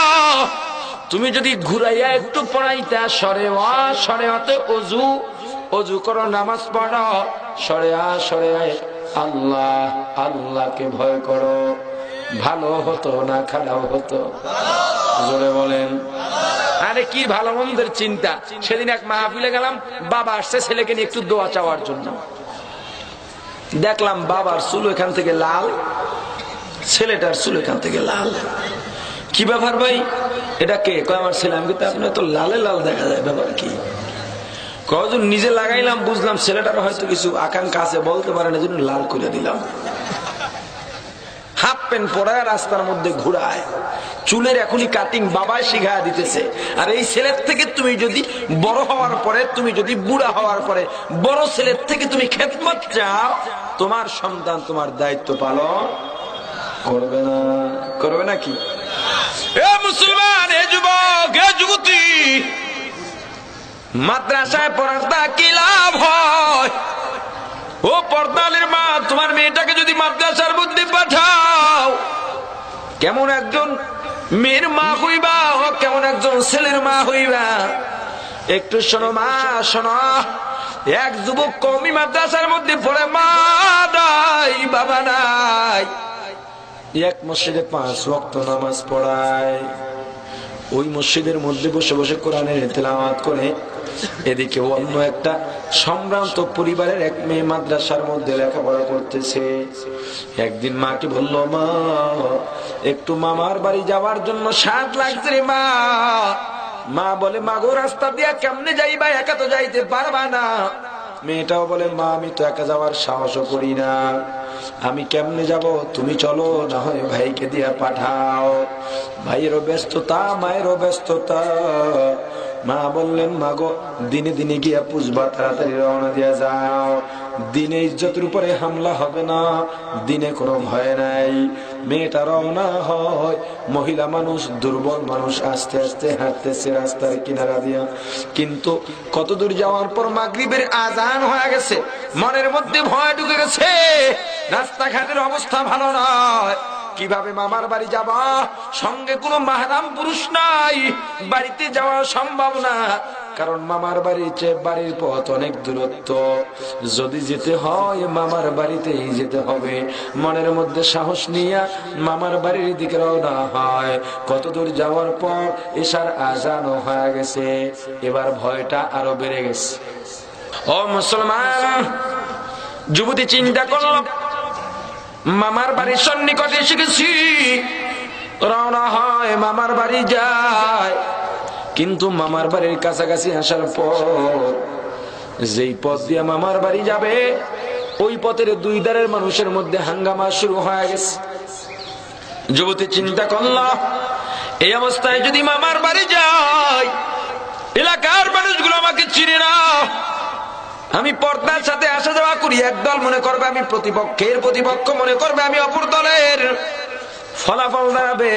A: তুমি যদি ঘুরাইয়া একটু পড়াইতা, সরে সরে অতে অজু অজু করো, নামাজ পড়ো, সরে আ, সরে আল্লাহ, আল্লাহকে ভয় করো। ভালো হতো না খারাপ হতো? জোরে বলেন। আরে কি ভালো মন্দের চিন্তা। সেদিন এক মাহফিলে গেলাম, বাবা আসছে ছেলেকে নিয়ে একটু দোয়া চাওয়ার জন্য। দেখলাম বাবার চুল এখান থেকে লাল, ছেলেটার চুল এখান থেকে লাল। কি ব্যাপার ভাই? এটা কে? কয়, আমার ছেলে, আমি আপনার তো লালে লাল দেখা যায়, ব্যাপার কি? কজন নিজে লাগাইলাম, বুঝলাম ছেলেটার হয়তো কিছু আকাঙ্ক্ষা আছে, বলতে পারে না জন্য লাল করে দিলাম। হাফ প্যান্ট পরায় রাস্তার মধ্যে ঘুরায়। চুলের এখনই কাটিং বাবাই শিখা দিতেছে। আর এই ছেলের থেকে তুমি যদি বড় হওয়ার পরে, তুমি যদি বুড়া হওয়ার পরে, বড় ছেলের থেকে তুমি খেদমত চাও, তোমার সন্তান তোমার দায়িত্ব পালন করবে না। করবে নাকি এ মুসলমান যুবক যুবতী, মাদ্রাসায় পড়ার তা কি লাভ হয়? ও পর্দালের মা, তোমার মেয়েটাকে যদি মাদ্রাসার মধ্যে পাঠাও। কেমন একজন মেয়ের মা হইবা, ও কেমন একজন ছেলের মা হইবা। একটু শোনো মা, শোনো। এক যুবক কমি মাদ্রাসার মধ্যে পড়ে, মা নাই, বাবা নাই।
B: এক মসজিদে পাঁচ ওয়াক্ত নামাজ পড়ায়। ওই মসজিদের মধ্যে বসে বসে কোরআনের তেলাওয়াত করে। এদিকে অন্য একটা সম্ভ্রান্ত পরিবারের এক মেয়ে মাদ্রাসার মধ্যে লেখাপড়া করতেছে। একদিন মাকে বলল, মা, একটু মামার বাড়ি যাওয়ার জন্য
A: সাত লাগছে রে মা। মা বলে, মাগো, রাস্তা দিয়া কেমনে যাইবা? একা তো যাইতে পারবা না।
B: মেয়েটাও বলে, মা, আমি তো একা যাওয়ার সাহসও করি না। আমি কেমনে যাব? তুমি চলো, না হয় ভাইকে দিয়া পাঠাও। ভাইয়েরও ব্যস্ততা, মায়েরও ব্যস্ততা। মা বললেন মা গো দিনে দিনে গিয়া পুষবা, তাড়াতাড়ি রওনা দিয়া যাও। দিনে ইজ্জতের উপরে হামলা হবে না, দিনে কোনো ভয় নাই। মেয়েটা রওনা হয়। মহিলা মানুষ, দুর্বল মানুষ আস্তে আস্তে হাঁটতেছে রাস্তার কিনারা দিয়া। কিন্তু কত দূর যাওয়ার পর
A: মাগরিবের আজান হয়ে গেছে। মনের মধ্যে ভয় ঢুকে গেছে। রাস্তাঘাটের অবস্থা ভালো নয়। কীভাবে মামার বাড়ি যাবা? সঙ্গে কোনো মাহারাম পুরুষ নাই। বাড়িতে যাওয়া সম্ভব না।
B: কারণ মামার বাড়ির চেয়ে বাড়ির পথ অনেক দূরত্ব। যদি যেতে হয় মামার বাড়িতেই যেতে হবে। মনের মধ্যে সাহস নিয়ে মামার বাড়ির দিকে রওনা হয়। কত দূর যাওয়ার পর এসার আজানও হয়ে গেছে। এবার ভয়টা আরও বেড়ে গেছে।
A: ও মুসলমান, যুবতী চিন্তা করল মামার বাড়ির সন্নিকটে এসে গেছি। রওনা হয়, মামার বাড়ি যায়।
B: কিন্তু মামার বাড়ির কাছাকাছি আসার পর, যেই পথ দিয়ে মামার বাড়ি যাবে, ওই পথের দুই দ্বারের মানুষের মধ্যে হাঙ্গামা শুরু হয়ে গেছে।
A: যুবতী চিন্তা করল, এই অবস্থায় যদি মামার বাড়ি যাই, এলাকার মানুষগুলো আমাকে চিনে না। আমি পর্দার সাথে আসা যাওয়া করি, একদল মনে করবে আমি প্রতিপক্ষের, প্রতিপক্ষ মনে করবে আমি অপর দলের। ফলাফল দাঁড়াবে।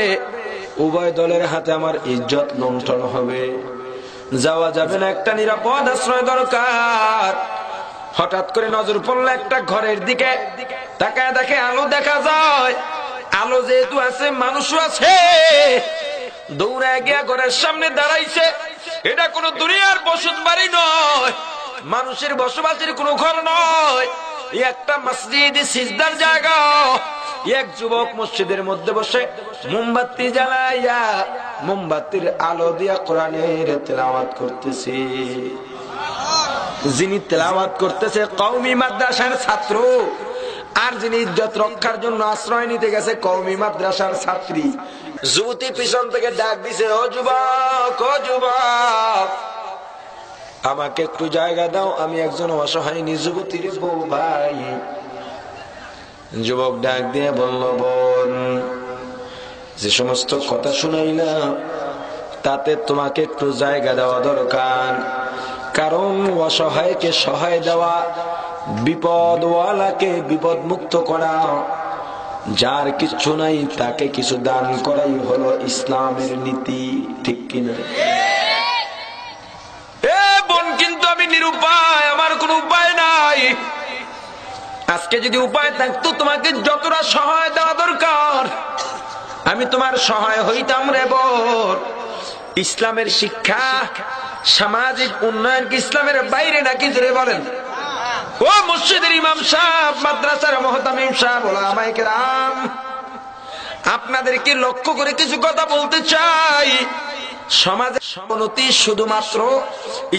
B: উভয় দলের হাতে আমার ইজ্জত লুণ্ঠন হবে। যাওয়া যাবে না, একটা নিরাপদ আশ্রয় দরকার।
A: হঠাৎ করে নজর পড়ল একটা ঘরের দিকে। তাকায় দেখে আলো দেখা যায়। আলো যেহেতু আছে, মানুষও আছে। দৌড়ায় গিয়া ঘরের সামনে দাঁড়াইছে। এটা কোনো দুনিয়ার বসত বাড়ি নয়। মানুষের বসবাসের কোনো ঘর নয়। একটা মসজিদ সিজদার জায়গা। এক যুবক মসজিদের মধ্যে বসে মোমবাতি জ্বালাইয়া মোমবাতির আলো দিয়া কোরআনের তেলাওয়াত করতেছে। যিনি তেলাওয়াত করতেছে কৌমি মাদ্রাসার ছাত্র, আর যিনি ইজ্জত রক্ষার জন্য আশ্রয় নিতে গেছে কৌমি মাদ্রাসার ছাত্রী। যুবতী পিছন থেকে ডাক দিছে, ও যুবক ও যুবক
B: আমাকে একটু জায়গা দাও, আমি একজন অসহায় যুবতীর বউ ভাই। যুবক ডাক দিয়ে বলল, বোন, যে সমস্ত কথা শুনাইলাম তাতে তোমাকে একটু জায়গা দেওয়া দরকার। কারণ অসহায়কে সহায় দেওয়া, বিপদওয়ালাকে বিপদ মুক্ত করা, যার কিছু নাই, তাকে কিছু দান করাই হলো ইসলামের নীতি, ঠিক কিনা
A: এ বোন কিন্তু আমি নিরুপায় আমার কোনো উপায় নাই আজকে যদি উপায় থাকতো, তোমাকে যতটা সহায় দেওয়া দরকার, আমি তোমার সহায় হইতাম রে বোন ইসলামের শিক্ষা, সামাজিক উন্নয়ন কি ইসলামের বাইরে নাকি জোরে বলেন? ও মসজিদের ইমাম সাহেব, মাদ্রাসার মহতামিম সাহেব, ওলামায়ে রাম আপনাদেরকে লক্ষ্য করে কিছু কথা বলতে চাই। সমাজের অবনতি শুধুমাত্র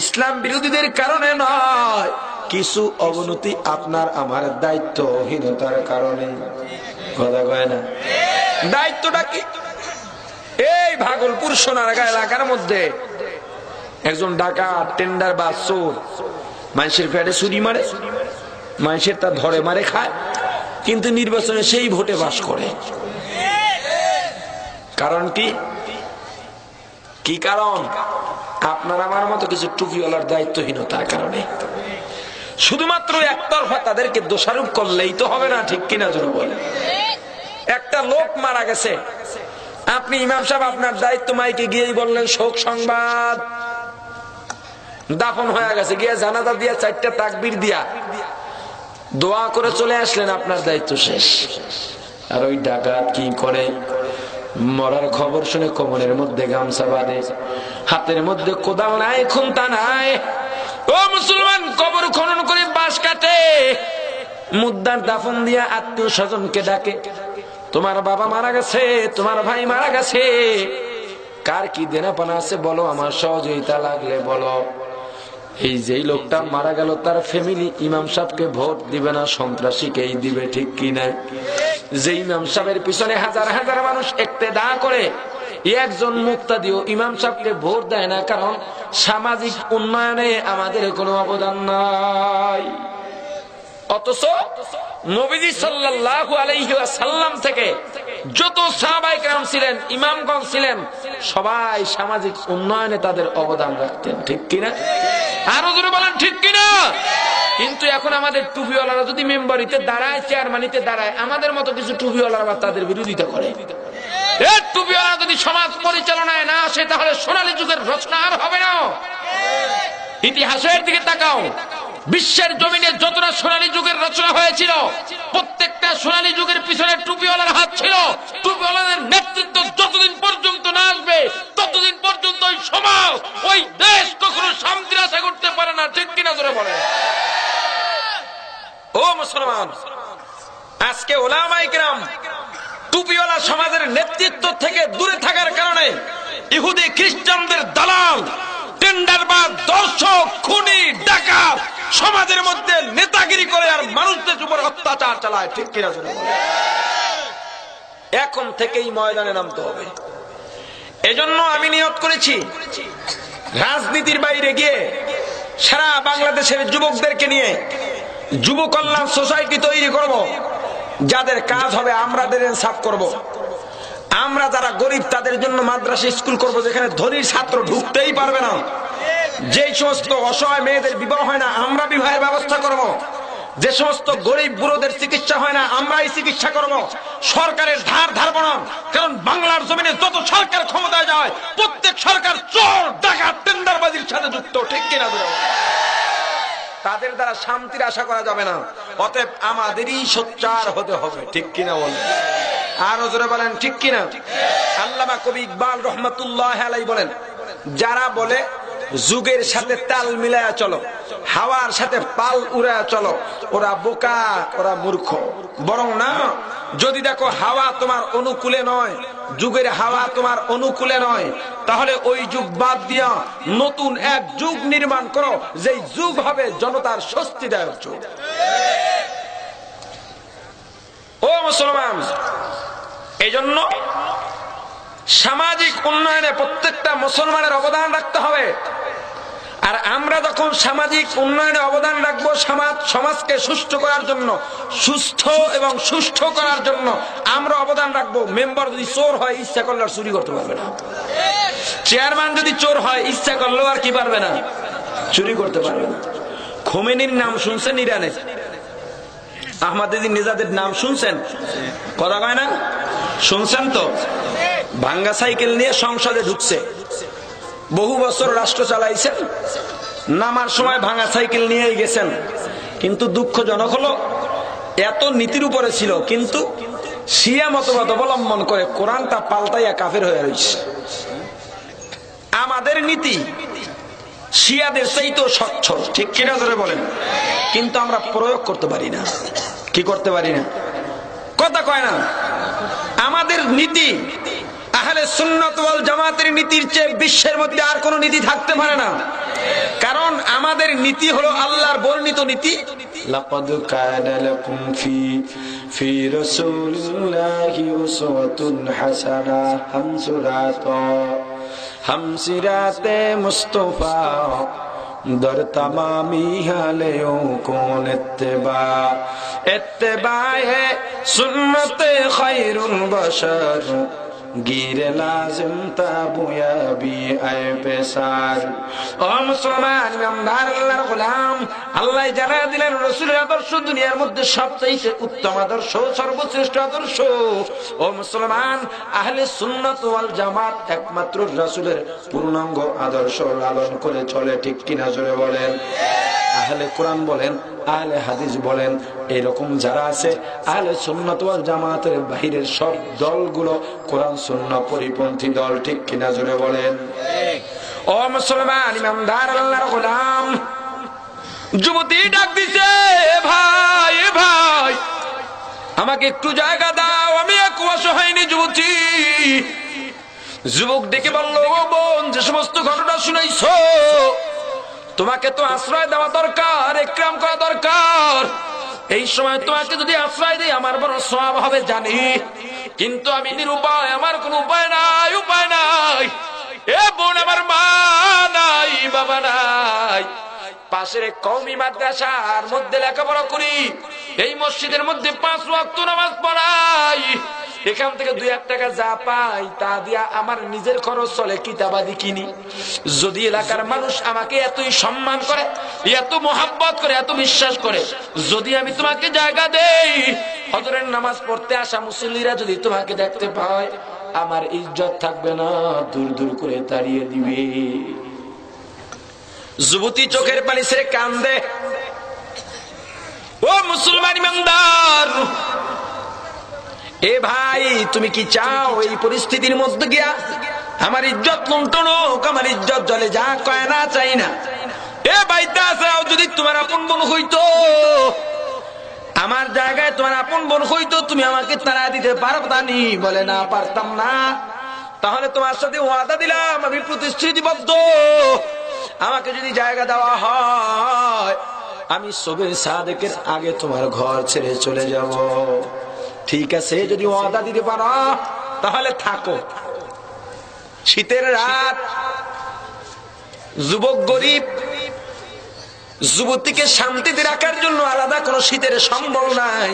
A: ইসলাম বিরোধীদের কারণে নয়
B: কিছু অবনতি আপনার আমার দায়িত্বহীনতার কারণে। কথা কয় না?
A: দায়িত্বটা কি? এই ভাগলপুর সোনারগা এলাকার মধ্যে একজন ডাকাত টেন্ডার বা চোর, মানুষের ফ্যাটে চুরি মারে, মানুষের তা ধরে মারে খায়, কিন্তু নির্বাচনে সেই ভোটে বাস করে। কারণ কি? কি কারণ? আপনার আমার মতো কিছু টুপিওয়ালার দায়িত্বহীনতার কারণে। শুধুমাত্র একতরফা তাদেরকে দোষারোপ করলেই তো হবে না, ঠিক কিনা জন্য বলে একটা লোক মারা গেছে। আপনি ইমাম সাহেব আপনার দায়িত্ব মাইকে গিয়েই বললেন, শোক সংবাদ। দাফন হয়ে গেছে, গিয়ে জানাজা দিয়া, চারটা তাকবির দিয়া দোয়া করে চলে আসলেন, আপনার দায়িত্ব শেষ।
B: আর ওই ডাকাত কি করে? মরার খবর শুনে কোমরের মধ্যে গামছা বাঁধে, হাতের মধ্যে কোদাল নাই, খুন্তা নাই। ও মুসলমান, কবর খনন করে বাঁশ কাটে। মুদ্দার দাফন দিয়া আত্মীয় স্বজনকে ডাকে। তোমার বাবা মারা গেছে, তোমার ভাই মারা গেছে। কার কি দেনাপানা আছে বলো, আমার সহযোগিতা লাগলে বলো। এই যেই লোকটা মারা গেল, তার ফ্যামিলি ইমাম সাহেবকে ভোট দিবে না, সন্ত্রাসীকেই দিবে, ঠিক কিনা যে ইমাম সাহেবের পিছনে হাজার হাজার মানুষ একতে দা করে একজন মুক্তা দিও ইমাম সাহেবকে ভোট দেয় না, কারণ সামাজিক উন্নয়নে আমাদের কোনো অবদান নাই। অথচ নবীজি সাল্লাল্লাহু আলাইহি ওয়াসাল্লাম থেকে যত সাহাবায়ে কেরাম ছিলেন, ইমামগণ ছিলেন, সবাই সামাজিক উন্নয়নে তাদের অবদান রাখতেন, ঠিক কিনা? আরও জোরে বলেন, ঠিক কিনা? কিন্তু এখন আমাদের টুপিওয়ালারা যদি মেম্বারিতে দাঁড়ায় চেয়ারম্যানিতে দাঁড়ায়, আমাদের মতো কিছু টুপিওয়ালারা তাদের বিরোধিতা করে। এ টুপিওয়ালা যদি সমাজ পরিচালনায় না আসে, তাহলে সোনালী যুগের রচনা আর হবে না। ইতিহাসের দিকে তাকাও। বিশ্বের জমিনে যতটা সোনালী যুগের রচনা হয়েছিল, প্রত্যেকটা সোনালী যুগের পিছনে টুপিওয়ালার হাত ছিল। টুপিওয়ালাদের নেতৃত্ব যতদিন পর্যন্ত না আসবে, ততদিন পর্যন্ত ওই সমাজ, ওই দেশ কখনো শান্তির আশা করতে পারে না। ঠিক কিনা ধরে বলে ও মুসলমান, আজকে ওলামাইকরাম টুপিওয়ালা সমাজের নেতৃত্ব থেকে দূরে থাকার কারণে ইহুদি খ্রিস্টানদের দালাল টেন্ডার বা দর্শক, খুনি, ডাকাত সমাজের মধ্যে নেতাগিরি করে আর মানুষদের উপর অত্যাচার চালায়, ঠিক কিনা এখন থেকেই ময়দানে নামতে হবে। এজন্য আমি নিয়োগ করেছি। রাজনীতির বাইরে গিয়ে সারা বাংলাদেশের যুবকদেরকে নিয়ে যুব কল্যাণ সোসাইটি তৈরি করব। যাদের কাজ হবে আমরা সাফ করব। আমরা যারা গরিব, তাদের জন্য মাদ্রাসা, স্কুল করব, যেখানে ধনীর ছাত্র ঢুকতেই পারবে না। যেই সমস্ত অসহায় মেয়েদের বিবাহ হয় না, আমরা বিবাহের ব্যবস্থা করব। যে সমস্ত গরিব বুড়োদের চিকিৎসা হয় না, আমরাই চিকিৎসা করব। সরকারের ধার ধার বনাম, কারণ বাংলার জমিনে যত সরকার ক্ষমতায় যায়, প্রত্যেক সরকার চোর, ডাকাত, টেন্ডারবাজির সাথে যুক্ত, ঠিক কিনা? তাদের দ্বারা শান্তির আশা করা যাবে না। অতএব আমাদেরই সোচ্চার হতে হবে। ঠিক কিনা বলেন? আরও জোরে বলেন, ঠিক কিনা? আল্লামা কবি ইকবাল রহমতুল্লাহ বলেন, যারা বলে যুগের সাথে তাল মিলায়া চলো, হাওয়ার সাথে পাল উড়ায়া চলো, ওরা বোকা, ওরা মূর্খ। বরং না, যদি দেখো হাওয়া তোমার অনুকূলে নয়, যুগের হাওয়া তোমার অনুকূলে নয়, তাহলে ওই যুগ বাদ দিয়া নতুন এক যুগ নির্মাণ করো, যেই যুগ হবে জনতার স্বস্তিদায়ক যুগ। ও মুসলমান এই জন্য সামাজিক উন্নয়নে প্রত্যেকটা মুসলমানের অবদান রাখতে হবে। আর আমরা যখন সামাজিক উন্নয়নে অবদান রাখব, সমাজ, সমাজকে সুস্থ করার জন্য, সুস্থ এবং সুষ্ঠ করার জন্য আমরা অবদান রাখব। মেম্বার যদি চোর হয়, ইচ্ছা করলে আর চুরি করতে পারবে না। চেয়ারম্যান যদি চোর হয়, ইচ্ছা করলেও আর কি পারবে না? চুরি করতে পারবে না। খোমেনির নাম শুনছেন ইরানে আহমদিন নিজাদের নাম শুনছেন? কথা কয় না? শুনছেন তো? ভাঙ্গা সাইকেল নিয়ে সংসদে ঢুকছে। বহু বছর রাষ্ট্র চালাইছেন, নামার সময় ভাঙা সাইকেল নিয়েই গেছেন। কিন্তু দুঃখজনক হলো, এত নীতির উপরে ছিল, কিন্তু শিয়া মতবাদ অবলম্বন করে কোরআনটা পাল্টাইয়া কাফের হয়ে রয়েছে আমাদের নীতি শিয়াদের সেই তো স্বচ্ছ ঠিক কিনা ধরে বলেন? কিন্তু আমরা প্রয়োগ করতে পারি না। কি করতে পারি না? কথা কয় না, আমাদের নীতি আহলে সুন্নত ওয়াল জামাতের নীতির চেয়ে বিশ্বের মধ্যে আর কোন নীতি থাকতে পারে না কারণ আমাদের নীতি হলো আল্লাহর বর্ণিত নীতি
C: لقد كان لكم في في رسول الله أسوة حسنة هم سراتا هم سرات مصطفى در تمامی حالیوں کون اتباع اتباع سنت خیر البشر গির লাজিম তাবুয়া বি আয় পেশার
B: ও মুসলমান ইমানদার আল্লাহর গোলাম আল্লাহ জানা দিলেন রসুলের আদর্শ দুনিয়ার মধ্যে সবচেয়ে উত্তম আদর্শ সর্বশ্রেষ্ঠ আদর্শ ও মুসলমান আহলে সুন্নাত ওয়াল জামাত একমাত্র রসুলের পূর্ণাঙ্গ আদর্শ লালন করে চলে ঠিক কিনা জোরে বলেন
C: আহলে কোরআন বলেন আহলে হাদিস বলেন, এরকম যারা আছে, আহলে সুন্নাত জামাতের বাহিরের সব দলগুলো কোরআন, সুন্না পরিপন্থী দল, ঠিক কিনা জোরে বলেন?
A: ও মুসলমান, ইমানদার, আল্লাহর গোলাম, যুবতী ডাক দিছে, ভাই ভাই, আমাকে একটু জায়গা দাও, আমি এক অসহায়নি যুবতী। যুবক ডেকে বলল বোন, যে সমস্ত ঘটনা শুনাইছো তোমাকে তো আশ্রয় দেওয়া দরকার, একরাম করা দরকার। এই সময় তোমাকে যদি আশ্রয় দিই, আমার বড় সব হবে জানি। কিন্তু আমি নিরুপায়, আমার কোন উপায় নাই উপায় নাই। এ বোন আমার মা নাই, বাবা নাই। পাশের কৌমি মাদ্রাসার মধ্যে লেখাপড়া করি। এই মসজিদের মধ্যে পাঁচ ওয়াক্ত নামাজ পড়াই। এখান থেকে দুই এক টাকা যা পাই তা দিয়া আমার নিজের খরচ চলে, কিতাবাদি কিনি। যদি এলাকার মানুষ আমাকে এতই সম্মান করে, এত মোহাব্বত করে, এত বিশ্বাস করে, যদি আমি তোমাকে জায়গা দেই, হজরের নামাজ পড়তে আসা মুসল্লিরা যদি তোমাকে দেখতে পায়, আমার ইজ্জত থাকবে না, দূর দূর করে তাড়িয়ে দিবে। যুবতী চোখের পানি ছেড়ে কান্দে। ও মুসলমান ইমানদার এ ভাই, তুমি কি চাও এই পরিস্থিতির মধ্যে গিয়া? আমার ইজ্জত লুণ্ঠন হোক, আমার ইজ্জত জলে যা কয় না, চাই না। এ বাইতে আসাও যদি তোমার আপন বোন হইতো, আমার জায়গায় তোমার আপন বোন হইতো, তুমি আমাকে তারা দিতে পারতানি বলে না, পারতাম না। তাহলে তোমার সাথে ওয়াদা দিলাম, আমি প্রতিশ্রুতিবদ্ধ। আমাকে যদি জায়গা দেওয়া হয়, আমি সবে সাদেকের আগে তোমার ঘর ছেড়ে চলে যাব। ঠিক আছে, যদি ওয়াদা দিতে পারো, তাহলে থাকো। শীতের রাত, যুবক, গরিব, যুবতীকে শান্তিতে রাখার জন্য আলাদা কোনো শীতের সম্বল নাই।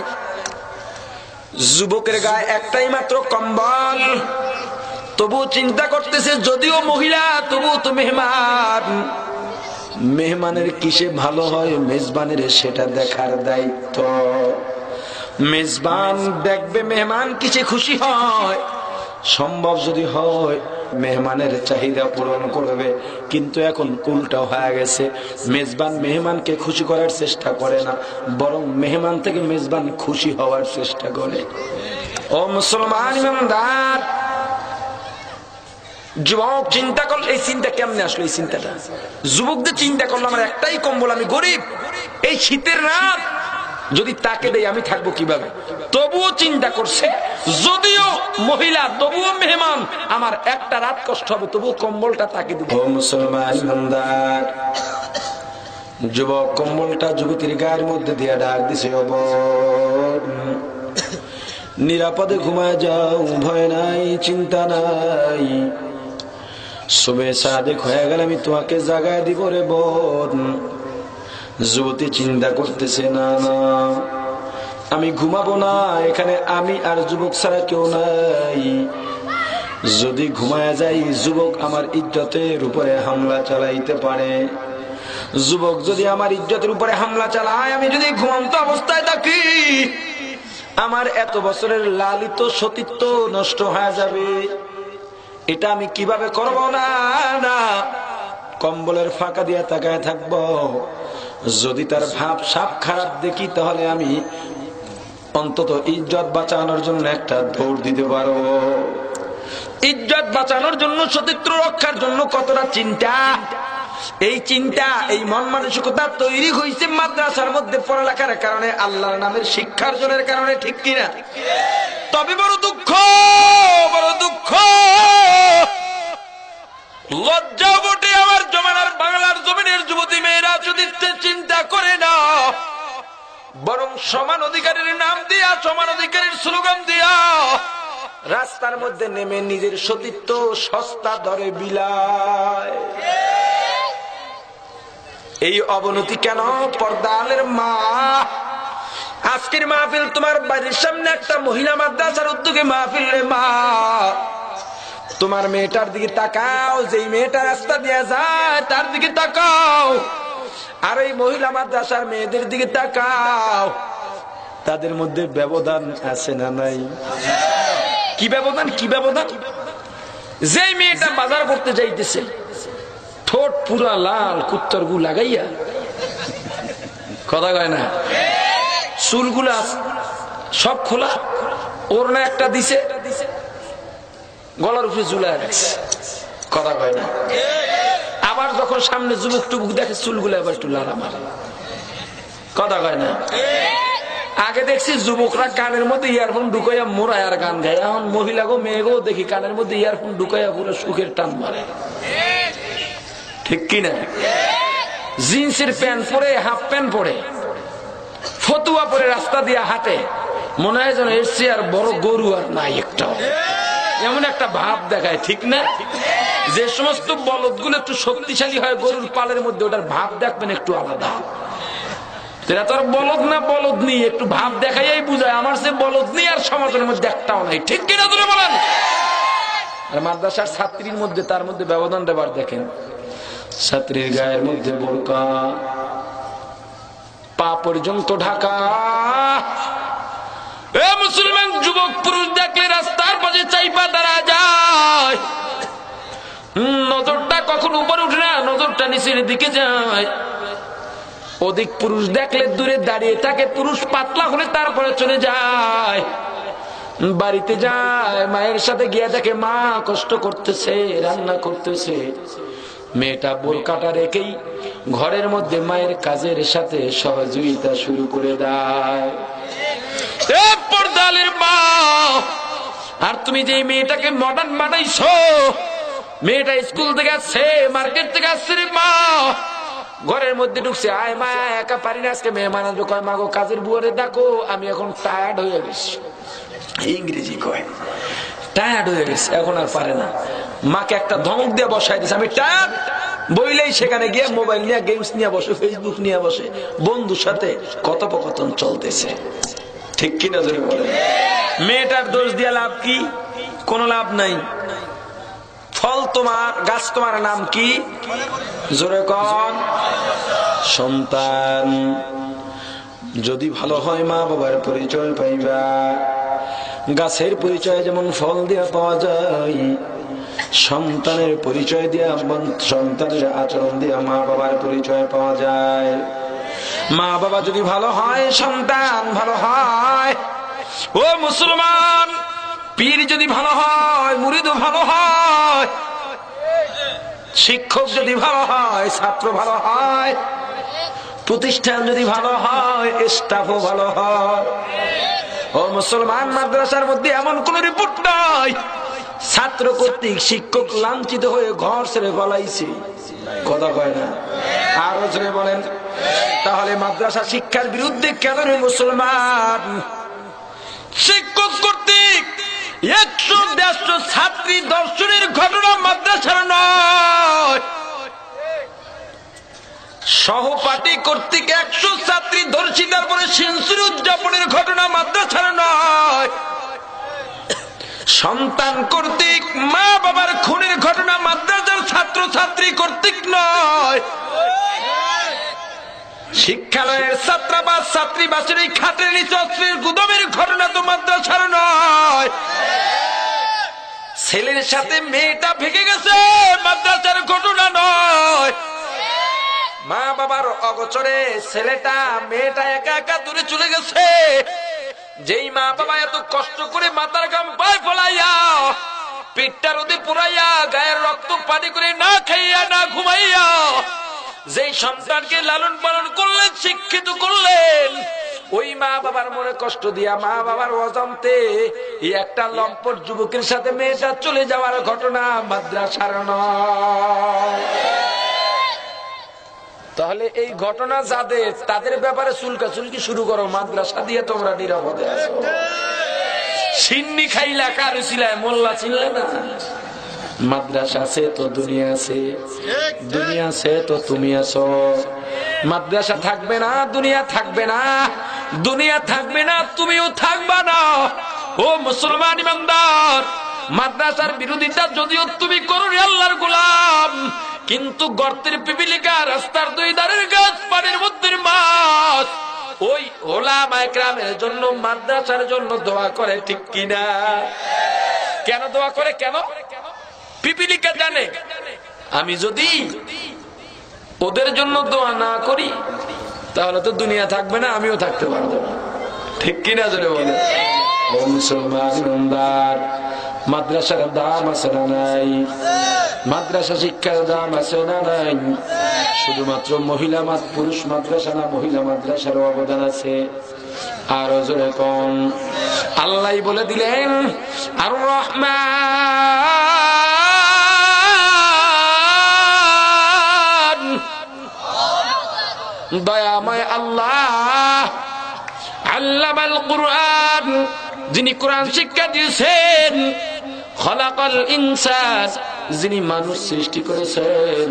A: যুবকের গায়ে একটাই মাত্র কম্বল। তবু চিন্তা করতেছে, যদিও মহিলা, তবু তো মেহমান। মেহমানের কিসে ভালো হয়, মেজবানের সেটা দেখার দায়িত্ব। মেজবান দেখবে মেহমান কিসে খুশি হয়। সম্ভব যদি হয়, মেহমানের চাহিদা পূরণ করবে। কিন্তু এখন উল্টা হয়ে গেছে। মেজবান মেহমানকে খুশি করার চেষ্টা করে না, বরং মেহমান থেকে মেজবান খুশি হওয়ার চেষ্টা করে। ও মুসলমান ইমানদার যুবক, চিন্তা করল, এই চিন্তা কেমনে আসলো, এই চিন্তাটা? যুবকদের চিন্তা করল, আমার একটাই কম্বল, আমি গরিব। এই শীতের রাত যদি তাকে দেয় আমি থাকব কীভাবে? তবুও চিন্তা করছে, যদিও মহিলা, তবুও মেহমান, আমার একটা রাত কষ্ট হবে, তবুও কম্বলটা তাকে দিব।
C: মুসলমান যুবক কম্বলটা যুবতীর গায়ের মধ্যে দিয়ে ডাক দিছে নিরাপদে ঘুমায় যাও, ভয় নাই, চিন্তা নাই। শুভে সাদেক হয়ে গেলে আমি তোমাকে জাগায় দিব রে বোন যুবতী চিন্তা করতেছে, না না। আমি ঘুমাবো না, এখানে আমি আর যুবক ছাড়া কেউ নাই। যদি ঘুমায় যাই যুবক আমার ইজ্জতের উপরে হামলা চালাইতে পারে। যুবক যদি আমার ইজ্জতের উপরে হামলা চালায়, আমি যদি ঘুমন্ত অবস্থায় থাকি, আমার এত বছরের লালিত সতীত্ব নষ্ট হয়ে যাবে। এটা আমি কীভাবে করব? না না। কম্বলের ফাঁকা দিয়ে তাকায় থাকব। যদি তার ভাব সাপ খারাপ দেখি, তাহলে আমি অন্তত ইজ্জত বাঁচানোর জন্য একটা দৌড় দিতে পারো
A: ইজ্জত বাঁচানোর জন্য সতীত্র রক্ষার জন্য কতটা চিন্তা? এই চিন্তা, এই মন মানসিকতা তৈরি হয়েছে মাদ্রাসার মধ্যে পড়ালেখার কারণে, আল্লাহর নামের শিক্ষার্জনের কারণে, ঠিক কিনা? তবে বড় দুঃখ বড় দুঃখ। লজ্জা বটে আমার জমানার বাংলার জমিনের যুবতী মেয়েরা সতীত্বের চিন্তা করে না, বরং সমান অধিকারের নাম দিয়া, সমান অধিকারের স্লোগান দিয়া, রাস্তার মধ্যে নেমে নিজের সতীত্ব সস্তা দরে বিলায় এই অবনতি কেন? পর্দালের মা। আজকের মাহফিল তোমার বাড়ির সামনে একটা মহিলা মাদ্রাসার উদ্যোগে মাহফিল মা। তোমার মেয়েটার দিকে তাকাও, যেই মেয়েটা রাস্তা দিয়ে যায়, তার দিকে তাকাও। আর এই মহিলা মাদ্রাসার মেয়েদের দিকে তাকাও।
C: তাদের মধ্যে ব্যবধান আছে না নাই?
A: কি ব্যবধান কি ব্যবধান? যেই মেয়েটা বাজার করতে যাইতেছে, ঠোঁট পুরা লাল, কুত্তর গু লাগাইয়া। কথা কয় না? চুলগুলা সব খোলা ওর না একটা দিছে। গলার উপরে ঝুলায় রাখছে কথা কয় না। আবার যখন সামনে যুবক টুবুক দেখে চুলগুলো আবার একটু লাড়া মারে। কথা কয় না? আগে দেখছি যুবকরা কানের মধ্যে ইয়ারফোন ঢুকাইয়া মোড়ায় আর গান গায়। এখন মহিলা গো, মেয়ে গো, দেখি কানের মধ্যে ইয়ারফোন ঢুকাইয়া পুরো সুখের টান মারে। ঠিক কিনা জিন্সের প্যান্ট পরে, হাফ প্যান্ট পরে, ফতুয়া পরে রাস্তা দিয়ে হাঁটে। মনে হয় যেন এসছে আর বড় গরু আর নাই একটা এমন একটা ভাব দেখায়, ঠিক না? যে সমস্ত বলদগুলো একটু শক্তিশালী হয়, গরুর পালের মধ্যে ওটার ভাব দেখবেন একটু আলাদা। এরা তো আর বলদ না, বলদ নেই, একটু ভাব দেখাইয়াই বুঝায়। আমার সে বলদ নেই আর সমাজের মধ্যে একটাও নাই। ঠিক কিনা ধরে বলেন? আর মাদ্রাসার ছাত্রীর মধ্যে, তার মধ্যে ব্যবধান দেবার দেখেন। ছাত্রীর গায়ের মধ্যে বোরকা, পা পর্যন্ত ঢাকা। মুসলমান যুবক পুরুষ দেখলে রাস্তার পাশে চাইপা দাঁড়া যায়। নজরটা কখন উপরে উঠে না, নজরটা নিচের দিকে যায়। অধিক পুরুষ দেখলে দূরে দাঁড়িয়ে থাকে, পুরুষ পাতলা হলে তারপরে চলে যায়। বাড়িতে যায়, মায়ের সাথে গিয়ে দেখে মা কষ্ট করতেছে, রান্না করতেছে। মেয়েটা বোরকাটা রেখেই ঘরের মধ্যে মায়ের কাজের সাথে সহযোগিতা শুরু করে দেয়। এ মা আর তুমি যে মেয়েটাকে মডার্ন বানাইছো, মেয়েটা স্কুল থেকে আসছে, মার্কেট থেকে আসছে মা। ঘরের মধ্যে ঢুকছে, আয় মা একা পারি না, আজকে মেয়ে মানাবে কয় মাগো কাজের বুয়ারে দেখো, আমি এখন টায়ার্ড হয়ে গেছি। ইংরেজি কয় টায়ার্ড হয়ে গেছে, এখন আর পারে না। মাকে একটা ধমক দিয়ে বসাই দিছে, আমি টায়ার্ড বইলেই সেখানে গিয়ে মোবাইল নিয়ে গেমস নিয়ে বসে ফেসবুক নিয়ে বসে, বন্ধুর সাথে কথোপকথন চলতেছে। ঠিক কিনা বলে মেয়েটার দোষ দিয়ে লাভ কি? কোন লাভ নাই। ফল তোমার, গাছ তোমার নাম কি? জোরে কন। সন্তান, যদি ভালো হয় মা বাবার পরিচয় পাইবা। গাছের পরিচয় যেমন ফল দিয়া পাওয়া যায়, সন্তানের পরিচয় দিয়া সন্তানের আচরণ দিয়া মা বাবার পরিচয় পাওয়া যায়। মা বাবা যদি ভালো হয়, সন্তান ভালো হয়। ও মুসলমান, পীর যদি ভালো হয়, মুরিদও ভালো হয়, শিক্ষক যদি ভালো হয়, ছাত্র ভালো হয়, প্রতিষ্ঠান যদি ভালো হয়, স্টাফও ভালো হয়। ও মুসলমান, মাদ্রাসার মধ্যে এমন কোন রিপোর্ট নাই। ছাত্র কর্তৃক শিক্ষক লাঞ্ছিত হয়ে ঘর ছেড়ে পালাইছে। কথা কয় না। আরও ছেড়ে বলেন, তাহলে মাদ্রাসা শিক্ষার বিরুদ্ধে কেন মুসলমান? শিক্ষক কর্তৃক একশো, দেড়শো ছাত্রী দর্শনের ঘটনা মাদ্রাসার নয়। সহপাঠী কর্তৃক একশো ছাত্রী ধর্ষিতার পরে সেঞ্চুরি উদযাপনের ঘটনা মাদ্রাসার নয়। সন্তান কর্তৃক মা বাবার খুনের ঘটনা মাদ্রাসার ছাত্র ছাত্রী কর্তৃক নয়। শিক্ষালয়ের ছাত্রাবাস, ছাত্রীবাসের এই খাটের নিচে অস্ত্রের গুদমের ঘটনা তো মাদ্রাসার নয়। ছেলের সাথে মেয়েটা ভেঙে গেছে, মাদ্রাসার ঘটনা নয়। মা বাবার অগচরে ছেলেটা, মেয়েটা একা একা দূরে চলে গেছে। যেই মা বাবা এত কষ্ট করে মাথার গাম পায় ফলাইয়া পেটটা রোদে পুরাইয়া, গায়ের রক্ত পানি করে না খাইয়া, না ঘুমাইয়া, যেই সন্তানকে লালন পালন করলেন, শিক্ষিত করলেন, ওই মা বাবার মনে কষ্ট দিয়া মা বাবার অজান্তে একটা লম্পট যুবকের সাথে মেয়েটা চলে যাওয়ার ঘটনা মাদ্রাসার নয়। তাহলে এই ঘটনা যাদের, তাদের ব্যাপারে চুলকা চুলকি শুরু করো, মাদ্রাসা দিয়ে তোমরা নিরাপদে সিন্নি খাইলা কারু ছিলায় মোল্লা ছিললে না? মাদ্রাসা আছে তো দুনিয়া আছে দুনিয়া আছে তো তুমি আছো। মাদ্রাসা থাকবে না, দুনিয়া থাকবে না, দুনিয়া থাকবে না, তুমিও থাকবা না। ও মুসলমান ইমানদার, মাদ্রাসার বিরোধিতা যদিও তুমি করো আল্লাহর গোলাম কিন্তু গর্তের পিপিলিকা রাস্তার দুই ধারের গাছ, পানির মধ্যে মাছ। ওই ওলা মাইক্রামের জন্য, মাদ্রাসার জন্য দোয়া করে ঠিক কিনা? কেন দোয়া করে কেন? পিপিলিকা জানে। আমি যদি ওদের জন্য দোয়া না করি,
B: তাহলে তো দুনিয়া থাকবে না, আমিও থাকতে পারব ঠিক কিনা জোরে বলে মুসলমান মাদ্রাসার দাম আছে না নাই? মাদ্রাসা শিক্ষার দাম আছে না নাই? শুধুমাত্র মহিলা পুরুষ মাদ্রাসা না, মহিলা মাদ্রাসার অবদান আছে। আর জোরে আল্লাহ বলে দিলেন, আর রহমান, দয়াময় আল্লাহ কুরআন, যিনি কোরআন শিক্ষা দিয়েছেন যিনি মানুষ সৃষ্টি করেছেন।